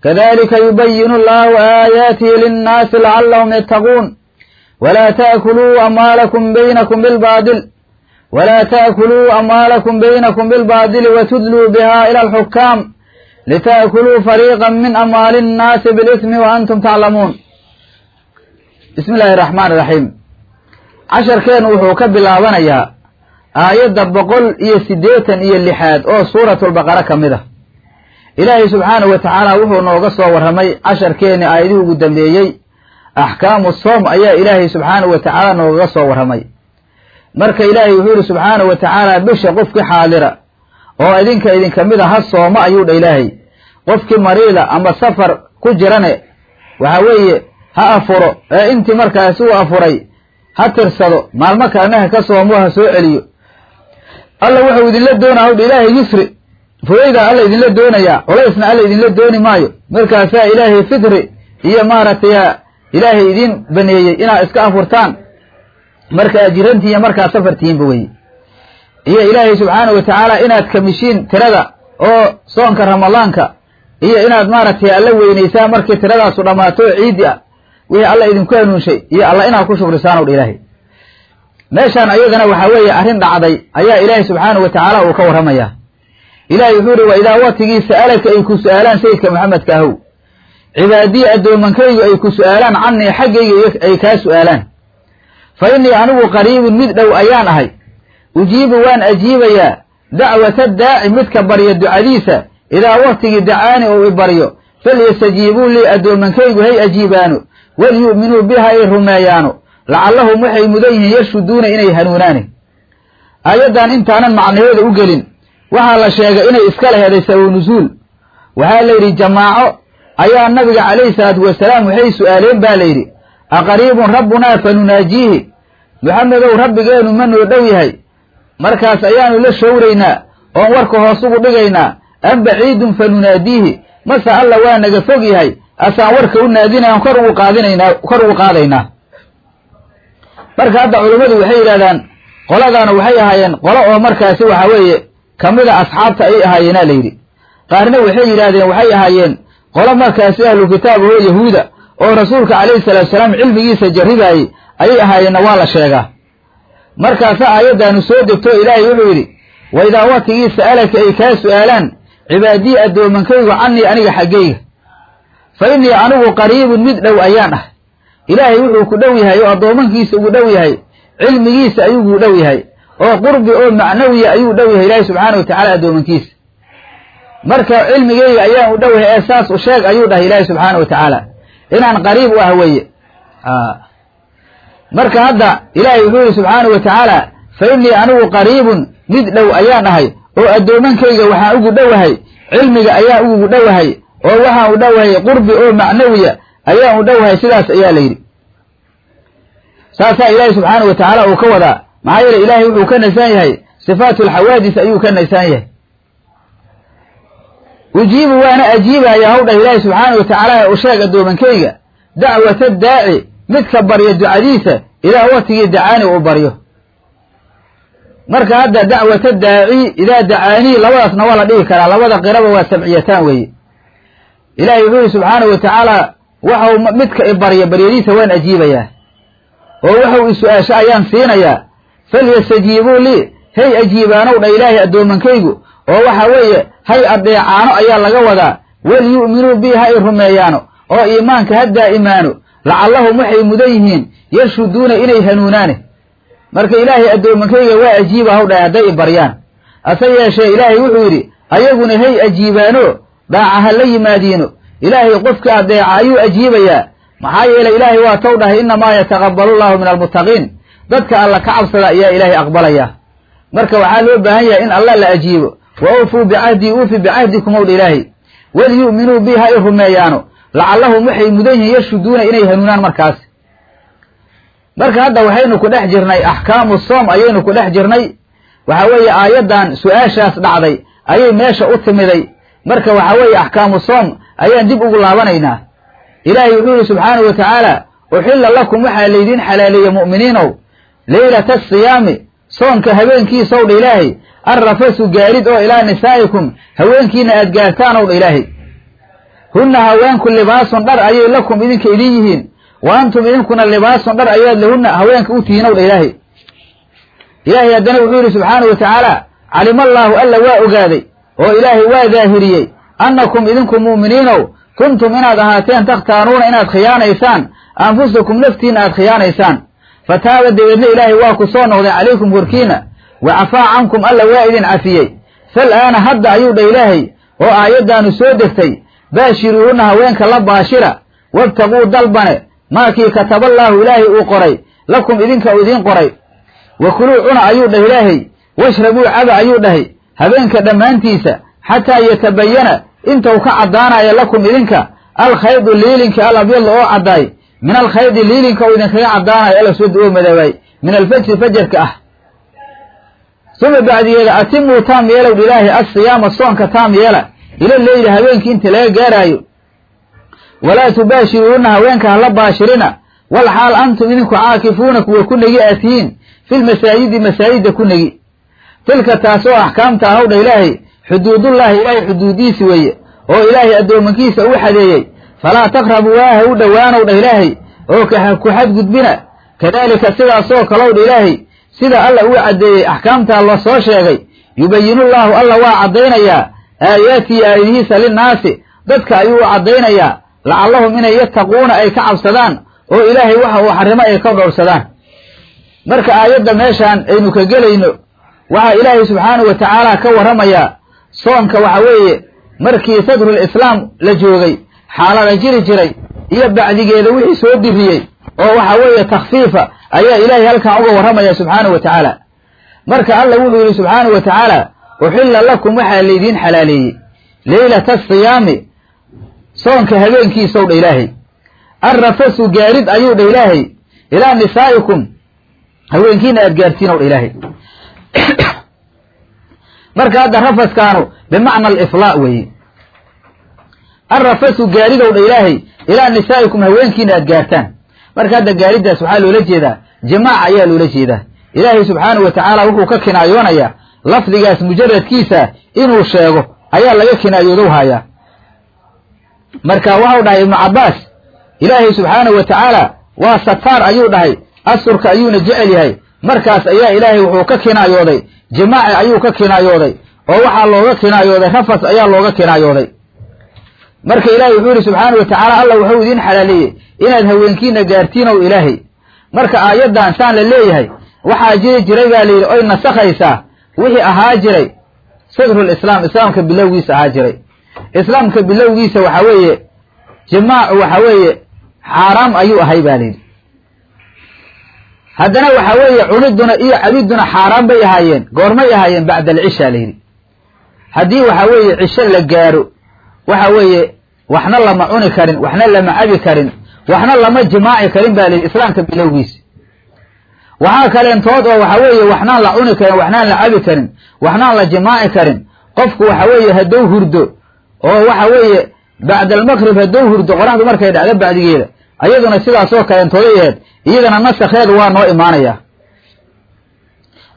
kadalika yubayinu allahu aayaatihi linnaasi lacalahum yattaquun walaa taakuluu amwaalakum baynakum bilbaadil walaa taakuluu amwaalakum baynakum bilbaadili watudluu biha ila alxukaam litaakuluu fariiqa min amwaali innaasi bilismi wa antum taclamuun bismi illaahi araxmaan iraxiim casharkeennu wuxuu ka bilaabanayaa aayadda boqol iyo siddeetan iyo lixaad oo suuratulbaqara ka mid ah. Ilaahay subxaanahu wa tacaala wuxuu nooga soo warramay casharkeenni aayadihii ugu dambeeyey. Axkaamu soom ayaa ilaahay subxaanahu wa tacaala noogaga soo warramay. Marka ilaahay wuxuu yidhi subxaanahu wa tacaala bisha qofkii xaadira oo idinka idinka mid a ha soomo ayuu dha ilaahay. Qofkii mariida ama safar ku jirane waxa weeye ha afuro. Ee intii markaasi uu afuray ha tirsado. Maalmo kalena ha ka soomo ha soo celiyo. Alla wuxuu idinla doonaa hawdha ilaahay yusri fudaydaa alla idinla doonayaa culaysna alla idinla dooni maayo. Markaasaa ilaahay fitri iyo maaragtay ilaahay idiin baneeyey inaad iska afurtaan. Markaa jirantiin iyo markaa safartiinba weye iyo ilaahay subxaanahu wa tacaala inaad kamishiin tirada oo soonka ramadaanka iyo inaad maaragtay alla weynaysaan markii tiradaasu dhammaato ciidi ah wixii alla idinku hanuunshay iyo alla inaad ku shukrisaan o dha ilaahay. Meeshaan ayadana waxaa weeye arrin dhacday ayaa ilaahay subxaanahu wa tacaala uu ka warramayaa. Ilaahay wuxuu ihi wa idaa watigii sa'alaka ay ku su'aalaan sayidka maxamedka ahow. Cibaadiyi addoomankaygu ay ku su'aalaan canii xaggayga ay kaa su'aalaan. Fa innii anigu qariibun mid dhow ayaan ahay. Ujiibu waan ajiibayaa dacwata daaci midka barya ducadiisa. Idaa waktigii dacaani ou i baryo falyastajiibuu lii addoomankaygu hay ajiibaano walyu'minuu biha ay rumeeyaano lacallahum waxay mudan yihiin yarshuduuna inay hanuunaane aayaddan intaanan macnaheeda u gelin waxaa la sheegay inay iska leheday sababu nusuul waxaa la yidhi jamaaco ayaa nabiga calayhi salaatu wasalaam waxay su'aaleen baa la yidhi aqariibun rabbunaa fa nunaajiihi maxamedow rabbigeenu ma noo dhow yahay. Markaas ayaanu la showraynaa oon warka hoos ugu dhigaynaa. Am baciidun fa nunaadiihi mase alla waa naga fog yahay asaan warka u naadinayan kor ugu qaadinaynaa kor ugu qaadaynaa marka hadda culummadu waxay yidhahdaan qoladaana waxay ahaayeen qolo oo markaasi waxa weeye kamida asxaabta ayay ahaayeenaa la yidhi. Qaarna waxay yidhahdeen waxay ahaayeen qolo markaasi ahlu kitaab oo yahuuda oo rasuulka calayhi salaatu salaam cilmigiisa jarribaayey ayay ahaayeenna waa la sheegaa. Markaasa aayaddaanu soo degto ilaahay wuxuu yidhi wa idaa watigii sa'alaka ay kaa su'aalaan cibaadiyi addoomankaygu canii aniga xaggayga fa innii anigu qariibun mid dhow ayaan ah. Ilaahay wuxuu ku dhow yahay oo addoomankiisa ugu dhow yahay cilmigiisa ayugu dhow yahay oo qurbi oo macnawiya ayuu dhow yahay ilaahay subxaana wa tacala addoomankiisa. Marka cilmigeyga ayaan u dhow yahay ee saas u sheeg ayuu dhahay ilaahay subxaana wa tacaala inaan qariib u ah weeye. Marka hadda ilaahay wuxuu yihi subxaana wa tacaala fa innii anigu qariibun mid dhow ayaan ahay oo addoomankayga waxaan ugu dhowahay cilmiga ayaan ugu dhowahay oo waxaan u dhowahay qurbi oo macnawiya ayaan u dhowahay sidaas ayaa la yidhi. Saasaa ilaahay subxaana wa tacaala uu ka wadaa. Maxaa yeele ilaahay wuxuu ka nasan yahay sifaatu alxawaadis ayuu ka nasan yahay. Ujiibu waana ajiibaya haw dhah ilaahay subxaana wa tacaala u sheeg addoomankayga dacwata daaci midka barya ducadiisa idaa waktigii dacaani uu baryo. Marka hadda dacwata daaci idaa dacaanii labadaasna waa la dhihi karaa labada qiraba waa samciyataan weeye ilaahay wuxuu yihi subxaana wa tacaala waxau midka i barya baryadiisa waan ajiibayaa oo waxau i su'aasho ayaan siinayaa. Falyastajiibuu lii hay ajiibaanow dha ilaahay addoomankaygu. Oo waxa weeye hay addeecaano ayaa laga wadaa. Waliyu'minuu bii ha y rumeeyaano. Oo iimaanka ha daa'imaano lacallahum waxay mudan yihiin yarshuduuna inay hanuunaane. Marka ilaahay addoomankayga waa ajiiba haw dhahay hadday i baryaan ase yeeshee ilaahay wuxuu yidhi ayaguna hay ajiibaano dhaaca ha la yimaadiino. Ilaahay qofka adeeca ayuu ajiibayaa maxaa yeelay ilaahay waa tow dhahay innamaa yataqabbalu llahu min almuttaqiin. Dadka alla ka cabsada ayaa ilaahay aqbalaya. Marka waxaa loo baahan yahay in alla la ajiibo. Wa awfuu bicahdii uufi bicahdikum ow dha ilaahay. Waliyu'minuu bii ha y rumeeyaano. Lacallahum waxay mudan yihiin yarshuduuna inay hanuunaan markaas. Marka hadda waxaynu ku dhex jirnay axkaamu soom ayaynu ku dhex jirnay. Waxa weeye aayaddan su'aashaas dhacday ayay meesha u timiday marka waxa weeye axkaamu soom ayaan dib ugu laabanaynaa. Ilaahay wuxuu yihi subxaanahu wa tacaala uxilla lakum waxaa laydiin xalaaleeye mu'miniinow leylata asiyaami soonka habeenkiisaw dha ilaahay arrafasu gaarid oo ilaa nisaa'ikum haweenkiina aad gaartaanow dha ilaahay. Hunna haweenku libaasun dhar ayay lakum idinka idin yihiin wa antum idinkuna libaasun dhar ayaad lahunna haweenka u tihiinow dha ilaahay. Ilaahay haddana wuxuu yidhi subxaanahu wa tacaala calimallaahu alla waa ogaaday oo ilaahay waa daahiriyey annakum idinku mu'miniinow kuntum inaad ahaateen takhtaanuuna inaad khiyaanaysaan anfusakum naftiinna aad khiyaanaysaan. Fataaba dabeedna ilaahay waa ku soo noqday calaykum korkiina wa cafaa cankum alla waa idin cafiyey. Fal aana hadda ayuu dha ilaahay oo aayaddaanu soo degtay baashiruuhunna haweenka la baashira wabtaquu dalbane maakii kataballaahu ilaahay uu qoray lakum idinka uu idiin qoray. Wa kuluu cuna ayuu dhah ilaahay washrabuu caba ayuu dhahay habeenka dhammaantiisa xataa yatabayana intau ka caddaanaya lakum idinka alkhaydu liilinka alabyadla oo caddaay min alkhaydi liilinka uu idinkaga caddaanayo alaswad oo madoobaay min alfajri fajarka ah. Suma bacdigeeda atimuu taam yeelow ilaahay asiyaama soonka taam yeela ila leyli habeenkii inta laga gaaraayo. Walaa tubaashiruuna haweenka hala baashirina wal xaal antum idinku caakifuuna kuwa ku negi aad tihiin filmasaajidi masaajidda ku negi tilka taasoo axkaamta ahowdha ilaahay xuduudullaahi ilaahay xuduudiisi weeye oo ilaahay addoomankiisa uu xadeeyey falaa taqrabuuha ha u dhowaanow dha ilaahay oo ku xadgudbina. Kadaalika sidaasoo kalow dha ilaahay sida alla uu caddeeyey axkaamtaa la soo sheegay yubayinullaahu alla waa caddaynayaa aayaatihi aayadihiisa linnaasi dadka ayuu u caddaynayaa lacallahum inay yattaquuna ay ka cabsadaan oo ilaahay waxa uu xarimo ay ka dhowrsadaan marka aayadda meeshaan aynu ka gelayno waxaa ilaahay subxaanahu wa tacaala ka warramayaa soonka waxa weeye markii sadrul islaam la joogay xaalada jiri jiray iyo bacdigeeda wixii soo diriyey oo waxa weeye takhfiifa ayaa ilaahay halkan uga warramaya subxaanahu wa tacaala marka alla wuxuu yidhi subxaanahu wa tacaala uxilla lakum waxaa laydiin xalaaleeyey. Leylata asiyaami soonka habeenkiisow dha ilaahay. Arrafasu gaarid ayuu dha ilaahay. Ilaa nisaa'ikum haweenkiina aad gaartiinow dha ilaahay marka hadda rafaskaanu bimacna aliflaa weeye. Arrafasu gaaridow dha ilaahay ilaa nisaa'ikum haweenkiina aad gaartaan. Marka hadda gaaridaas waxaa loola jeedaa jimaac ayaa loola jeedaa. Ilaahay subxaanahu wa tacaala wuxuu ka kinaayoonayaa lafdigaas mujaradkiisa inuu sheego ayaa laga kinaayoodow hayaa marka waxau dhahay ibnu cabbaas ilaahay subxaanahu wa tacaala waa sataar ayuu dhahay asurka ayuuna jecel yahay markaas ayaa ilaahay wuxuu ka kinaayooday. Jimaaci ayuu ka kinaayooday. Oo waxaa looga kinaayooday. Rafas ayaa looga kinaayooday. Marka ilaahay wuxuu yidhi subxaanahu wa tacaala allah wuxuu idiin xalaaleeyey inaad haweenkiina gaartiinow ilaahay. Marka aayaddan saan la leeyahay waxaa jiri jiray baa layidhi oy nasakhaysaa wixii ahaa jiray sadrul islaam islaamka bilowgiisa ahaa jiray. Islaamka bilowgiisa waxa weeye jimaacu waxa weeye xaaraam ayuu ahay baa layidhi haddana waxa weeye cuniduna iyo cabiduna xaaraan bay ahaayeen goormay ahaayeen bacda alcisha layidhi haddii waxa weeye cisho la gaaro waxa weeye waxna lama cuni karin waxna lama cabi karin waxna lama jimaaci karin baa layidhi islaamka bilowgiisa. Waxaa kaleentood oo waxa weeye waxnaan la cuni karin waxnaan la cabi karin waxnaan la jimaaci karin. Qofku waxa weeye haddou hurdo oo waxa weeye bacda almaqrib haddou hurdo qoraxdu markay dhacdo bacdigeeda ayaduna sidaasoo kaleentooday aheed iyadana nasakheedu waa noo imaanayaa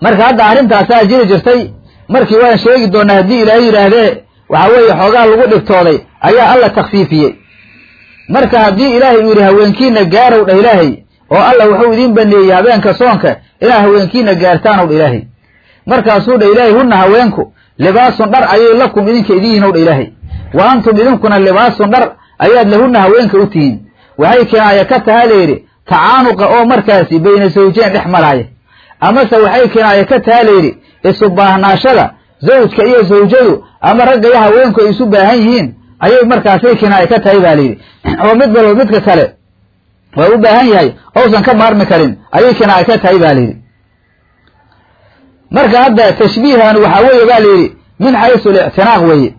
marka hadda arrintaasaa jiri jirtay markii waan sheegi doonaa haddii ilaahay yidhaahdee waxa weeye xoogaa lagu dhibtooday ayaa alla takfiifiyey marka haddii ilaahay uu yidhi haweenkiina gaarow dhah ilaahay oo alla wuxuu idiin baneeyey habeenka soonka inaad haweenkiina gaartaanow dha ilaahay. Markaasuu dha ilaahay hunna haweenku libaasun dhar ayay lakum idinka idin yihiin ow dha ilaahay. Wa antum idinkuna libaasun dhar ayaad lahunna haweenka u tihiin. Waxay kinaaya ka taha layidhi tacaanuqa oo markaasi bayna sawjeen dhex maraaya amase waxay kinaaya ka taha layidhi isu baahnaashada zawjka iyo zawjadu ama ragga iyo haweenku ay isu baahan yihiin ayay markaasay kinaaya ka tahay baa layidhi oo mid walba midka kale waa u baahan yahay ousan ka maarmi karin ayay kinaaya ka tahay ba layidhi marka hadda tashbiihan waxaa weeye ba layidhi min xaysu lictinaaq weeye.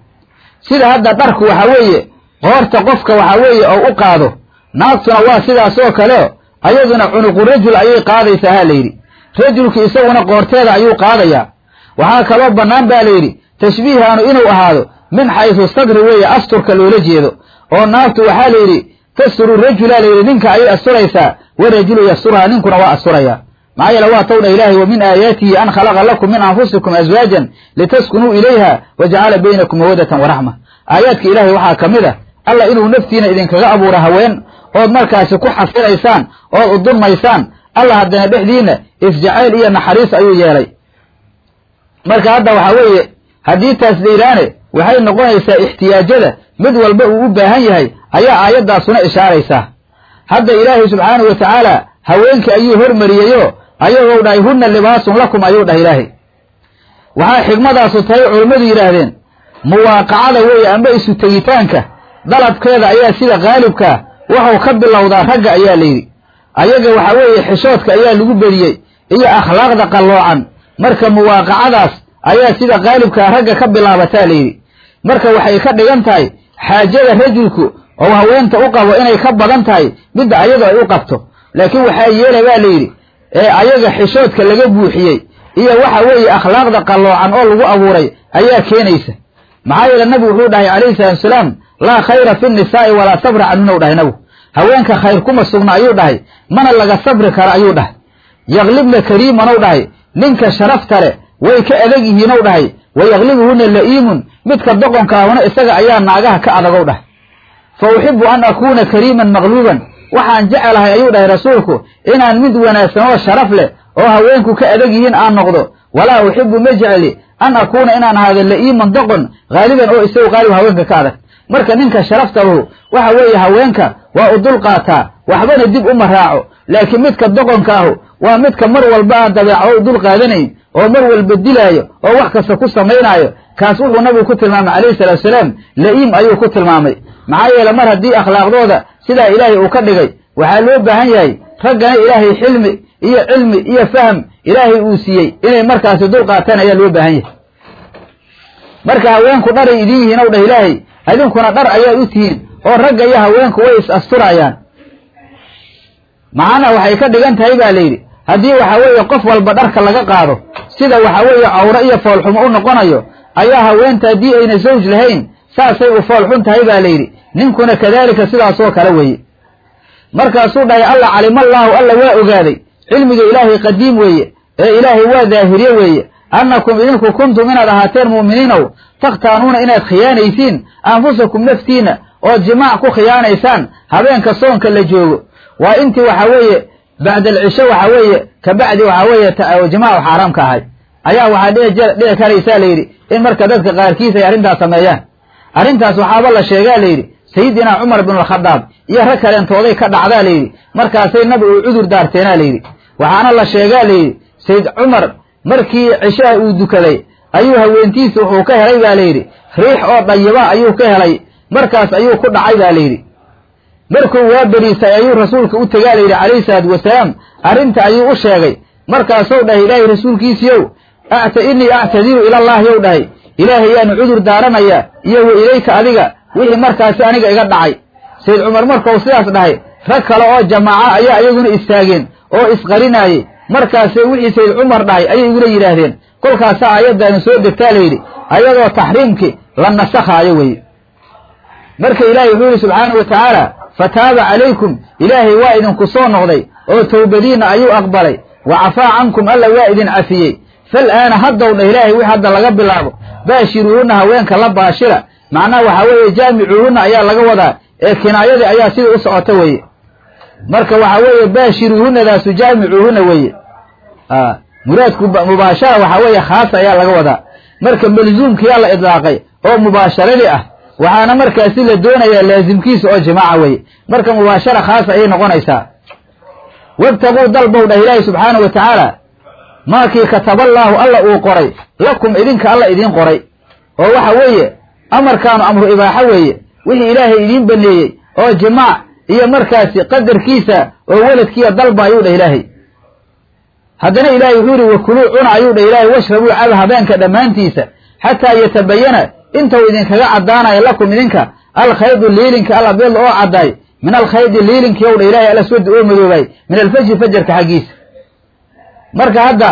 Sida hadda dharku waxa weeye qoorta qofka waxa weeye oo u qaado naagtuna waa sidaas oo kale ayaduna cunuqu rajul ayay qaadaysaa ha layidhi rajulki isaguna qoorteeda ayuu qaadayaa. Waxaa kaloo bannaan ba layidhi tashbiihaanu inuu ahaado min xaysu sadri weeye asturka loola jeedo. Oo naagtu waxaa layidhi tasturu rajula layidhi ninka ayay asturaysaa. Warajulu yasturhaa ninkuna waa asturaya maxaa yeele waa towdha ilaahay wa min aayaatihi an khalaqa lakum min anfusikum aswaajan litaskunuu ilayha wa jacala baynakum mawadatan waraxma aayaadka ilaahay waxaa ka mid ah alla inuu naftiina idinkaga abuuro haween ood markaasi ku xasilaysaan ood udurmaysaan alla haddana dhexdiinna isjacayl iyo naxariis ayuu yeelay. Marka hadda waxaa weeye haddii taas layidhaane waxay noqonaysaa ixtiyaajada mid walba uu u baahan yahay ayaa aayaddaasuna ishaaraysaa hadda ilaahay subxaanahu wa tacaala haweenkii ayuu hormariyeyoo ayagoo dhahay hunna libaasun lakum ayuu dhahay ilaahay. Waxaa xigmadaasu tahay culammadu yidhaahdeen muwaaqacada weeye amba isu tegitaanka dalabkeeda ayaa sida qaalibkaa waxuu ka bilowdaa ragga ayaa layidhi ayaga waxaa weeye xishoodka ayaa lagu beriyey iyo akhlaaqda qalloocan. Marka muwaaqacadaas ayaa sida qaalibkaa ragga ka bilaabataa layidhi marka waxay ka dhigan tahay xaajada rajulku oo haweenta u qabo inay ka badan tahay midda ayadu ay u qabto. Laakiin waxaa yeela baa layidhi ee ayaga xishoodka laga buuxiyey iyo waxa weeye akhlaaqda qalloocan oo lagu abuuray ayaa keenaysa. Maxaa yeele nabigu wuxuu dhahay calayhi salatusalaam laa khayra fi nisaa'i walaa sabra canhuna dhahay nabigu haweenka khayr kuma sugna ayuu dhahay. Mana laga sabri karo ayuu dhahay. Yaklibna kariimanow dhahay. Ninka sharafta leh way ka adag yihiinow dhahay. Wa yaklibuhuna la'iimun midka doqonka ahuna isaga ayaa naagaha ka adagow dhahay. Fa uxibu an akuuna kariiman maqluuban. Waxaan jecelahay ayuu dhahay rasuulku. Inaan mid wanaagsan oo sharaf leh oo haweenku ka adag yihiin aan noqdo. Walaa uxibu ma jecli an akuuna inaan ahaado la'iiman doqon haaliban oo isagu qaalib haweenka ka adag marka ninka sharaftahu waxa weeye haweenka waa u dul qaataa waxbana dib uma raaco. Laakiin midka doqonka ahu waa midka mar walba aan dabeeco u dul qaadanayn oo mar walba dilaayo oo wax kasta ku samaynaayo kaas wuxuu nabigu ku tilmaamay calayhi salaatu salaam la'iim ayuu ku tilmaamay. Maxaa yeele mar haddii akhlaaqdooda sidaa ilaahay uu ka dhigay waxaa loo baahan yahay raggana ilaahay xilmi iyo cilmi iyo fahm ilaahay uu siiyey inay markaasi dul qaataan ayaa loo baahan yahay. Marka haweenku dharay idin yihiin ow dhah ilaahay idinkuna dhar ayaad u tihiin oo ragga iyo haweenku way is asturayaan macana waxay ka dhigan tahay baa layidhi haddii waxa weeye qof walba dharka laga qaado sida waxa weeye cawro iyo foolxumo u noqonayo ayaa haweenta haddii ayna sawj lahayn saasay u foolxun tahay baa layidhi ninkuna kadaalika sidaasoo kale weeye. Markaasuu dhahay alla calimallaahu alla waa ogaaday. Cilmiga ilaahay qadiim weeye ee ilaahay waa daahirye weeye. Annakum idinku kuntum inaad ahaateen mu'miniinow takhtaanuuna inaad khiyaanaysiin anfusakum naftiinna ood jimaac ku khiyaanaysaan habeenka soonka la joogo waa intii waxa weeye bacda alcisho waxa weeye kabacdi waxa weeye jimaacu xaaraamka ahay ayaa waxaa dhici karaysaa layidhi in marka dadka qaarkiis ay arrintaas sameeyaan arrintaas waxaaba la sheegaa layidhi sayidinaa cumar bin alkhadaab iyo rag kaleentooday ka dhacdaa layidhi markaasay nabi uu cudur daarteenaa layidhi waxaana la sheegaa layidhi sayid cumar markii cishaha uu dukaday ayuu haweentiisa wuxuu ka helay baa layidhi riix oo dhayiba ayuu ka helay. Markaas ayuu ku dhacay baa layidhi markuu waa beriisay ayuu rasuulka u tegaa layidhi calayhi salaatu wasalaam arrinta ayuu u sheegay. Markaasou dhahay ilaahay rasuulkiisiiow acta innii actadiru ilallaahi yow dhahay. Ilaahay yaanu cudur daaranayaa iyo wa ilayka adiga wixii markaasi aniga iga dhacay. Sayid cumar markuu sidaas dhahay rag kale oo jamaaca ayaa iyaguna istaageen oo isqarinaayey markaase wixii sayid cumar dhahay ayay igula yidhaahdeen kolkaasaa aayaddaanu soo degtaa layidhi ayadoo taxriimkii la nasakhaayo weye marka ilaahay wuxuu yidhi subxaanahu wa tacaala fataaba calaykum ilaahay waa idinku soo noqday oo towbadiinna ayuu aqbalay wa cafaa cankum alla waa idin cafiyey. Fal'aana haddow dhah ilaahay wix hadda laga bilaabo baashiruuhunna haweenka la baashira macnaha waxaa weeye jaamicuuhunna ayaa laga wadaa ee kinaayadii ayaa sidai u socota weeye. Marka waxaa weeye baashiruuhunnadaasu jaamicuuhunna weeye muraadku mubaashara waxaa weeye khaasa ayaa laga wadaa. Marka malzuumkiyaa la idlaaqay oo mubaasharadii ah waxaana markaasi la doonayaa laasimkiisa oo jimaaca weeye. Marka mubaashara khaasa ayay noqonaysaa. Wabtaguu dalbow dhah ilaahi subxaanahu wa tacaala maakii kataballaahu alla uu qoray lakum idinka alla idiin qoray. Oo waxa weeye amarkaanu amru ibaaxo weeye wixii ilaahay idiin baneeyey oo jimaac iyo markaasi qadarkiisa oo weladkiiya dalba ayuu dhah ilaahay haddana ilaahay wuxuu yihi wakuluu cuna ayuu dhah ilaahay washrabuu caba habeenka dhammaantiisa xataa yatabayana intuu idinkaga caddaanayo lakum idinka alkhaydu liilinka alabyad oo caddaay. Min alkhaydi liilinki ow dha ilaahay alaswadi oo madoobay. Min alfajri fajarka xaggiisa. Marka hadda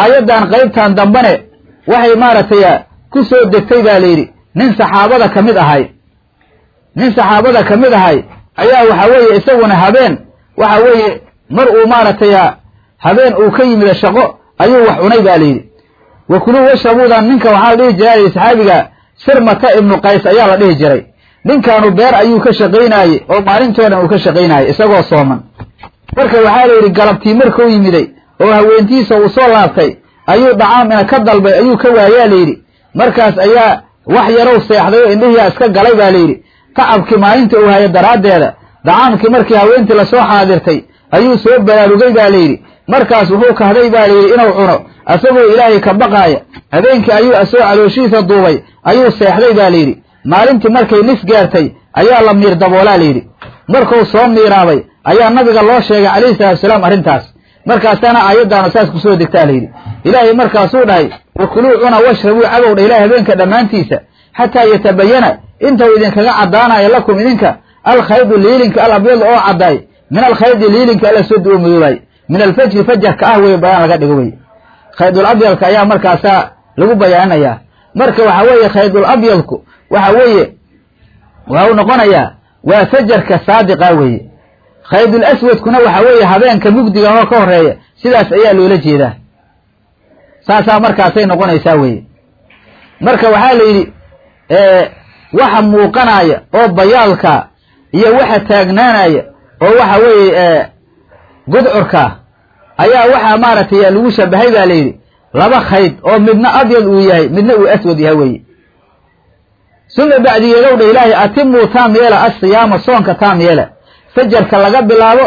aayaddan qaybtan dambane waxay maaragtay ku soo degtay baa layidhi nin saxaabada ka mid ahay. Nin saxaabada ka mid ahay ayaa waxa weeye isaguna habeen waxa weeye mar uu maaragtay habeen uu ka yimida shaqo ayuu wax cunay ba layidhi wa kuluu washrabuudan ninka waxaa la dhihi jiray saxaabiga sirmata ibnu qays ayaa la dhihi jiray. Ninkaanu beer ayuu ka shaqaynaayey oo maalintoo dhan uu ka shaqaynaayey isagoo sooman. Marka waxaa la yidhi galabtii markuu yimiday oo haweentiisa uu soo laabtay ayuu dhacaamina ka dalbay ayuu ka waayaa layidhi markaas ayaa wax yarow seexday oo indhihiia iska galay baa layidhi tacabkii maalinta uu hayo daraaddeeda dacaamkii markii haweentii la soo xaadirtay ayuu soo baraarugay baa layidhi markaas wuxuu kahday baa layidhi inuu cuno asagoo ilaahay ka baqaaya habeenkii ayuu asoo calooshiisa duubay ayuu seexday baa layidhi maalintii markay nis gaartay ayaa la miir daboolaa layidhi markuu soo miiraabay ayaa nabiga loo sheegay calayhi salatu wasalaam arrintaas. Markaasaana aayaddaanu saas ku soo degtaa layidhi ilaahay markaasuu dhahay wakuluu cuna washrabuu cabow dha ilahay habeenka dhammaantiisa xataa yatabayana intuu idinkaga caddaanayo lakum idinka alkhaydu liilinka alabyada oo caddaay min alkhaydi liilinka alaswadi oo madoobaay min alfajri fajarka ah wey bayaan laga dhigo wey khaydul abyadka ayaa markaasaa lagu bayaaninayaa marka waxa weeye khaydul abyadku waxa weeye waxa uu noqonayaa waa fajarka saadiqa weeye khaydul aswadkuna waxa weeye habeenka mugdiga oo ka horreeya sidaas ayaa loola jeedaa saasaa markaasay noqonaysaa weeye marka waxaa la yidhi waxa muuqanaya oo bayaalka iyo waxa taagnaanaya oo waxa weeye gudcurka ayaa waxaa maaragtay lagu shabahay baa la yidhi laba khayd oo midna abyad uu yahay midna uu aswad yahay weeye. Suma bacdigeedow dha ilaahay atimuu taam yeela asiyaama soonka taam yeela. Fajarka laga bilaabo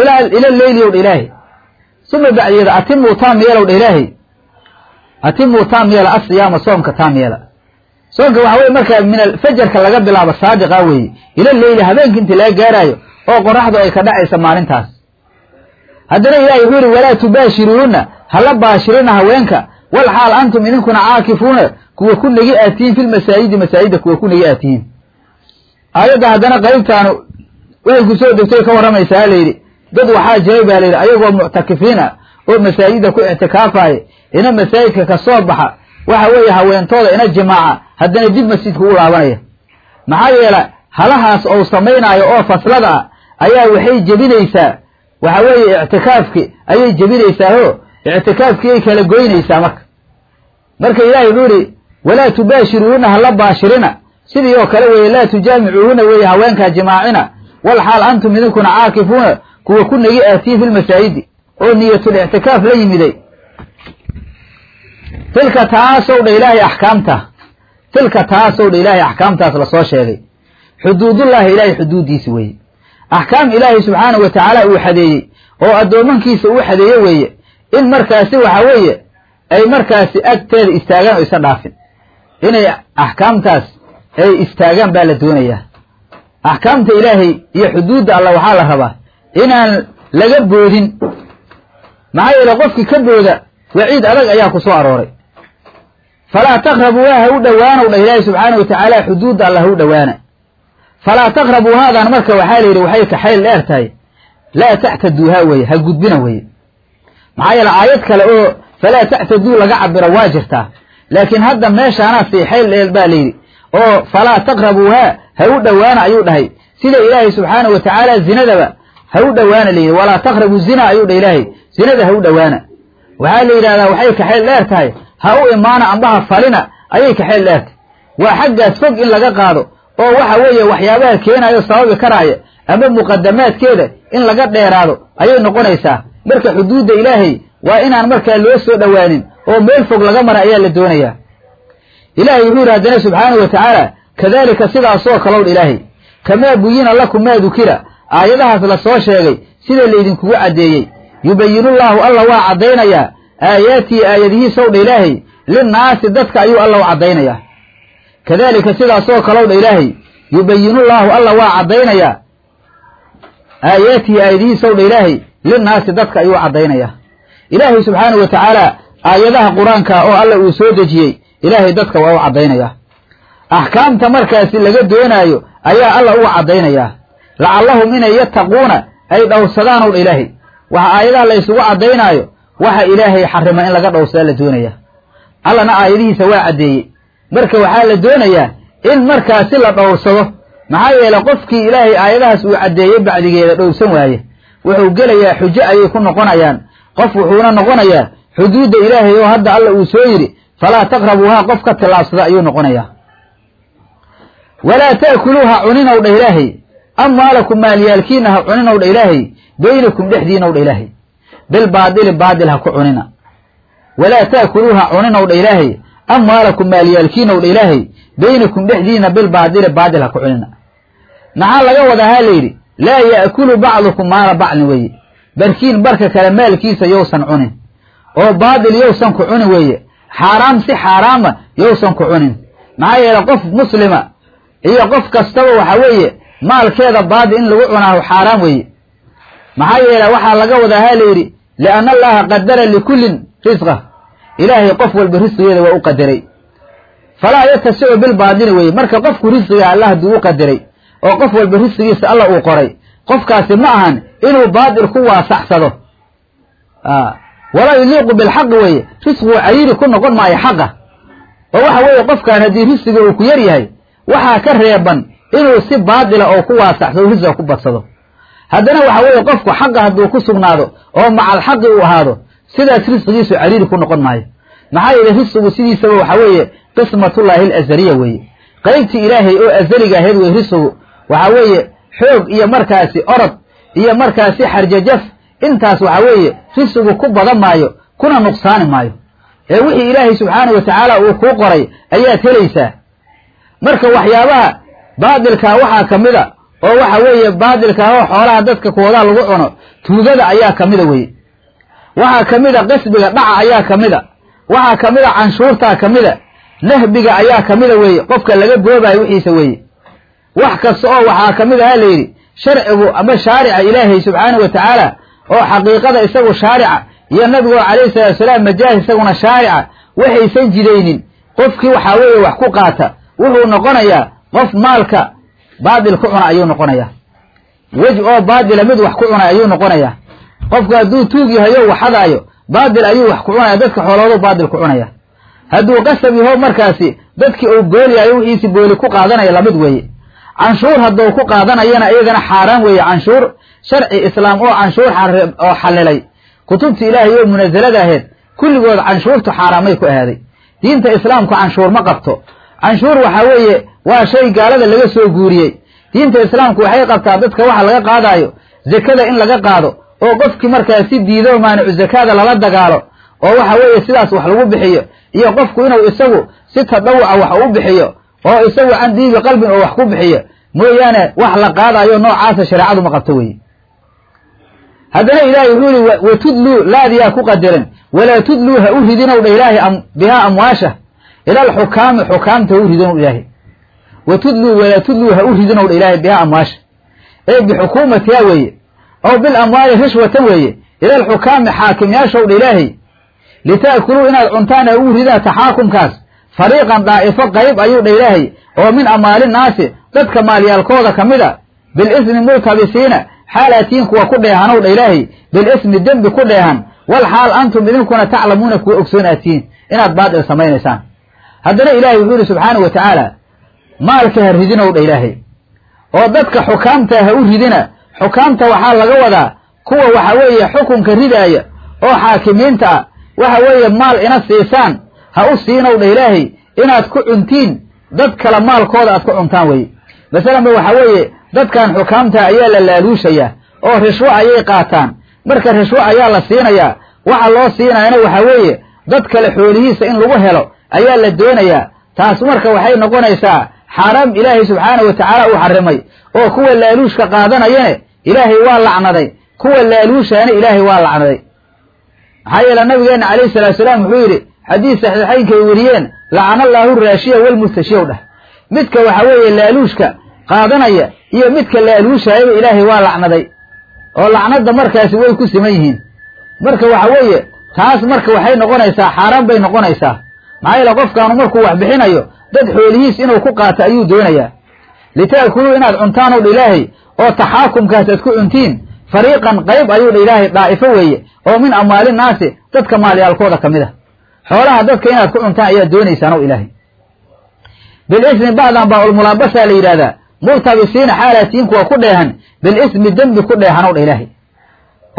ilaa ila leyli ow ilaahay. Suma bacdigeeda atimuu taam yeelow dha ilaahay. Atimuu taam yeela asiyaama soomka taam yeela. Soonka waxa weye markaa min alfajarka laga bilaabo saadiqa weeye ila leyli habeenka intii laga gaaraayo oo qoraxdu ay ka dhacaysa maalintaas haddana ilahay wuxuu yihi walaa tubaashiruuhunna hala baashirina haweenka. Wal xaal antum idinkuna caakifuuna kuwa ku negi aad tihiin filmasaajidi masaajidda kuwa ku negi aad aayadda haddana qaybtaanu waxay ku soo degtay ka warramaysaa layidhi dad waxaa jiray baa layidhi ayagoo muctakifiin ah oo masaajidda ku ictikaafaaya ina masaajidka ka soo baxa waxa weeye haweentooda ina jimaaca haddana dib masjidka u laabanaya maxaa yeele halahaas ou samaynaayo oo faslada ah ayaa waxay jebinaysaa waxa weeye ictikaafki ayay jebinaysaao ictikaafkiiyay kala goynaysaa marka. Marka ilaahay wuxuu yihi walaa tubaashiruuhuna hala baashirina. Sidii oo kale weeye laa tujaamicuuhuna weeye haweenkaa jimaacina wal xaal antum idinkuna caakifuuna kuwa ku negi aatiin filmasaajidi oo niyatul ictikaaf la yimiday. Tilka taasow dha ilaahay axkaamta. Tilka taasow dha ilaahay axkaamtaas la soo sheegay. Xuduudullaahi ilaahay xuduuddiisi weeye axkaam ilaahay subxaanahu wa tacaala uu xadeeyey oo addoomankiisa uu xadeeye weeye in markaasi waxa weeye ay markaasi agteeda istaagaan oo isa dhaafin. Inay axkaamtaas ay istaagaan baa la doonayaa axkaamta ilaahay iyo xuduudda alla waxaa la rabaa inaan laga boodin. Maxaa yeele qofkii ka booda waciid adag ayaa ku soo arooray. Falaa taqrabuuha ha u dhowaanow dha ilaahay subxaanahu wa tacaala xuduudda alla ha u dhowaana falaa taqrabuu haadan marka waxaa la yidhi waxay kaxayl dheer tahay laa tactaduuha weeye ha gudbina weeye maxaa yeele aayad kale oo falaa tactaduu laga cabiro waa jirtaa laakiin hadda meeshaanaa sii xayl dheer baa layidhi oo falaa taqrabuuha ha u dhowaana ayuu dhahay sida ilaahay subxaanahu wa tacaala zinadaba ha u dhowaana layidhi walaa taqrabu zina ayuu dhah ilaahay zinada ha u dhowaana waxaa la yidhahdaa waxay kaxayl dheer tahay ha u imaana ambaha falina ayay kaxayl dheer tahay waa xaggaas fog in laga qaado oo waxa weeye waxyaabaha keenayo sababi karaaya ama muqadamaadkeeda in laga dheeraado ayay noqonaysaa. Marka xuduudda ilaahay waa inaan markaa loo soo dhowaanin oo meel fog laga mara ayaa la doonayaa. Ilaahay wuxuu yidhi haddana subxaanahu wa tacaala kadaalika sidaasoo kalowdh ilaahay kamaa buyina lakum maa dukira. Aayadahaas la soo sheegay sida laydinkugu caddeeyey. Yubayinullaahu alla waa caddaynayaa aayaatihi aayadihiisowdha ilaahay linnaasi dadka ayuu alla u caddaynayaa kadaalika sidaasoo kalowdha ilaahay yubayinullaahu alla waa caddaynayaa aayaatihi aayadihiisowdha ilaahay linnaasi dadka ayuu caddaynayaa ilaahay subxaanahu wa tacaala aayadaha qur'aanka oo alla uu soo dejiyey ilaahay dadka waa u caddaynayaa axkaamta markaasi laga doonaayo ayaa alla uga caddaynayaa lacallahum inay yattaquuna ay dhowrsadaan dha ilaahay. Waxa aayadaha la ysugu caddaynaayo waxa ilaahay xarima in laga dhowrsadaa la doonayaa allana aayadihiisa waa caddeeyey marka waxaa la doonayaa in markaasi la dhowrsado. Maxaa yeeley qofkii ilaahay aayadahaas uu caddeeyey bacdigeeda dhowrsan waaye. Wuxuu gelayaa xujo ayay ku noqonayaan. Qof wuxuuna noqonayaa xuduudda ilaahay oo hadda alla uu soo yidhi falaa taqrabuuhaa qof ka tillaabsada ayuu noqonayaa. Walaa ta'kuluuha cuninow dha ilaahay. Amwaalakum maalyaalkiina ha cuninow dha ilaahay. Beynakum dhexdiinow dha ilaahay bilbaadili baadil ha ku cunina. Walaa ta'kuluuha cuninow dha ilaahay amwaalakum maalyaalkiinow dha ilaahay beynakum dhexdiina bilbaadili baadil ha ku cunina. Maxaa laga wadaa ha layidhi laa ya'kulu bacdukum maala bacdin weeye. Barkiin barka kale maalkiisa yowsan cunin oo baadil yowsan ku cunin weeye. Xaaraam si xaaraama yowsan ku cunin. Maxaa yeele qof muslima iyo qof kastaba waxa weeye maalkeeda baadi in lagu cunaaho xaaraam weeye. Maxaa yeele waxaa laga wadaa ha layidhi lianna allaha qadara likullin risqa ilaahay qof walba risqigeeda waa u qadaray. Falaa yatasicu bilbaadili weeye marka qofku risqiga alla hadduu u qadaray oo qof walba risqigiisa alla uu qoray qofkaasi ma ahan inuu baadil ku waasacsado walaa yuliiqu bilxaqi weeye risqigu cayiri ku noqon maayo xaqa. Oo waxa weeye qofkaan haddii risqiga uu ku yar yahay waxaa ka reeban inuu si baadila oo ku waasacsado risqiga ku badsado. Haddana waxa weeye qofku xaqa hadduu ku sugnaado oo macal xaqi uu ahaado sidaas risqigiisu cariiri ku noqon maayo. Maxaa yeele risqigu sidiisaba waxa weeye qismatullaahi alazaliya weeye. Qaybtii ilaahay oo azaliga ahayd wey risqigu waxa weeye xoog iyo markaasi orod iyo markaasi xarjajaf intaas waxa weeye risqigu ku badan maayo kuna nuqsaani maayo. Ee wixii ilaahay subxaanahu wa tacaala uu kuu qoray ayaad helaysaa. Marka waxyaabaha baadilkaa waxaa ka mida oo waxa weeye baadilkaa oo xoolaha dadka kuwadaa lagu cuno tuugada ayaa ka mida weye waxaa ka mida qisbiga dhaca ayaa ka mida waxaa ka mida canshuurtaa ka mida nahbiga ayaa ka mida weeye qofka laga goobayo wixiisa weeye wax kasta oo waxaa ka mid aha layidhi sharcigu ama shaarica ilaahay subxaanahu wa tacaala oo xaqiiqada isagu shaarica iyo nabigu calayhi salatu wasalaam majaahid isaguna shaarica waxaysan jidaynin qofkii waxaa weeye wax ku qaata wuxuu noqonayaa qof maalka baadil ku cuna ayuu noqonayaa. Wej oo baadila mid wax ku cunay ayuu noqonayaa qofku hadduu tuug yahayo waxadaayo baadil ayuu wax ku cunaya dadka xooloodu baadil ku cunaya. Hadduu qasab yaho markaasi dadkii uu gooliyayo wixiisi booli ku qaadanaya la mid weeye. Canshuur hadduu ku qaadanayana iyagana xaaraan weeye canshuur sharci islaam oo canshuur oo xallilay kutubta ilaahay oo munasalada ahayd kulligood canshuurtu xaaraamay ku ahaaday. Diinta islaamku canshuur ma qabto. Canshuur waxaa weeye waa shay gaalada laga soo guuriyey. Diinta islaamku waxay qabtaa dadka waxa laga qaadaayo zakada in laga qaado oo qofkii markaa si diido maanicu zakaada lala dagaalo oo waxa weeye sidaas wax lagu bixiyo iyo qofku inuu isagu si tadawuca wax u bixiyo oo isagu can diibi qalbin oo wax ku bixiyo mooyaane wax la qaadayo noocaasa shareecadu ma qabto weye haddana ilaahay wuxuu yihi watudluu laadiyaa ku qadaran walaa tudluu ha u ridinow dha ilaahay bihaa amwaasha ila alxukaami xukaamta ha u ridinow ilaahay. Wa walaa tudluu ha u ridinow dha ilaahay bihaa amwaasha. Ee bixukuumatiha weeye ow bil amwaali rishwatan weeye ila alxukaami xaakimyaashow dha ilaahay lita'kuluu inaad cuntaan ha u ridaan taxaakumkaas fariiqan daa'ifo qayb ayuu dha ilaahay oo min amaali naasi dadka maalyaalkooda ka mid a bilismi multabisiina xaalatiin kuwa ku dheehanow dha ilaahay bilismi dembi ku dheehan wal xaal antum idinkuna taclamuuna kuwa ogsoon aadtihiin inaad baadil samaynaysaan haddana ilaahay wuxuu yihi subxaanahu wa tacaala maalka ha ridinow dha ilaahay oo dadka xukaamta ha u ridina xukaamta waxaa laga wadaa kuwa waxa weeye xukunka ridaaya oo xaakimiinta ah waxa weeye maal ina siisaan ha u siinow dha ilaahay inaad ku cuntiin dad kale maalkooda aad ku cuntaan weye masalanba waxa weeye dadkan xukaamta ayaa la laaluushayaa oo rishwo ayay qaataan. Marka rishwo ayaa la siinayaa waxa loo siinayana waxaa weeye dad kale xoolihiisa in lagu helo ayaa la doonayaa. Taas marka waxay noqonaysaa xaaraam ilaahay subxaana wa tacaala uu xarimay oo kuwa laaluushka qaadanayane ilaahay waa lacnaday. Kuwa laaluushana ilaahay waa lacnaday. Maxaa yeele nabigeena calayhi salatu salaam wuxuu yidhi xadiis saxiixaynka ay weriyeen lacana allaahu raashiya walmustashiyow dheh midka waxa weeye laaluushka qaadanaya iyo midka laaluushayaba ilaahay waa lacnaday. Oo lacnada markaasi way ku siman yihiin. Marka waxa weeye taas marka waxay noqonaysaa xaaraan bay noqonaysaa. Maxaa yeele qofkaanu markuu wax bixinayo dad xoolihiis inuu ku qaato ayuu doonayaa. Lita'kuluu inaad cuntaan ow dha ilaahay oo taxaakumkaas aad ku cuntiin fariiqan qayb ayuu dha ilaahay daa'ifo weeye oo min amwaali naasi dadka maalyaalkooda ka mid a xoolaha dadka inaad ku cuntaan ayaad doonaysaan ow ilaahay. Bilismi bacdan baa ulmulaabasaa la yidhahdaa murtabisiina xaalaatiyin kuwa ku dheehan bilismi dembi ku dheehan ow dha ilaahay.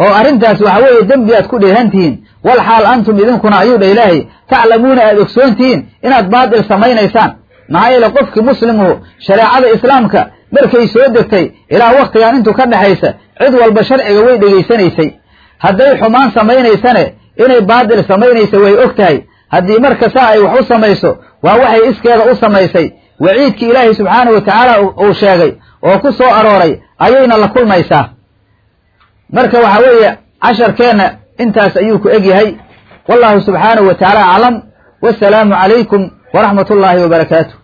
Oo arrintaas waxa weeye dembi aad ku dheehan tihiin wal xaal antum idinkuna ayuu dha ilaahay taclamuuna aad ogsoon tihiin inaad baadil samaynaysaan. Maxaa yeele qofkii muslimuhu shareecada islaamka markay soo degtay ilaa wakhtigan intuu ka dhexaysa cid walba sharciga way dhegaysanaysay. Hadday xumaan samaynaysane inay baadil samaynaysa way og tahay. Haddii marka saa ay wax u samayso waa waxay iskeeda u samaysay. Waciidkii ilaahay subxaanahu wa tacaala uu sheegay oo ku soo arooray ayayna la kulmaysaa. Marka waxa weeye casharkeenna intaas ayuu ku eg yahay. Wallahu subxaanahu wa tacaala aclam. Wasalaamu calaykum waraxmat ullaahi wabarakaatu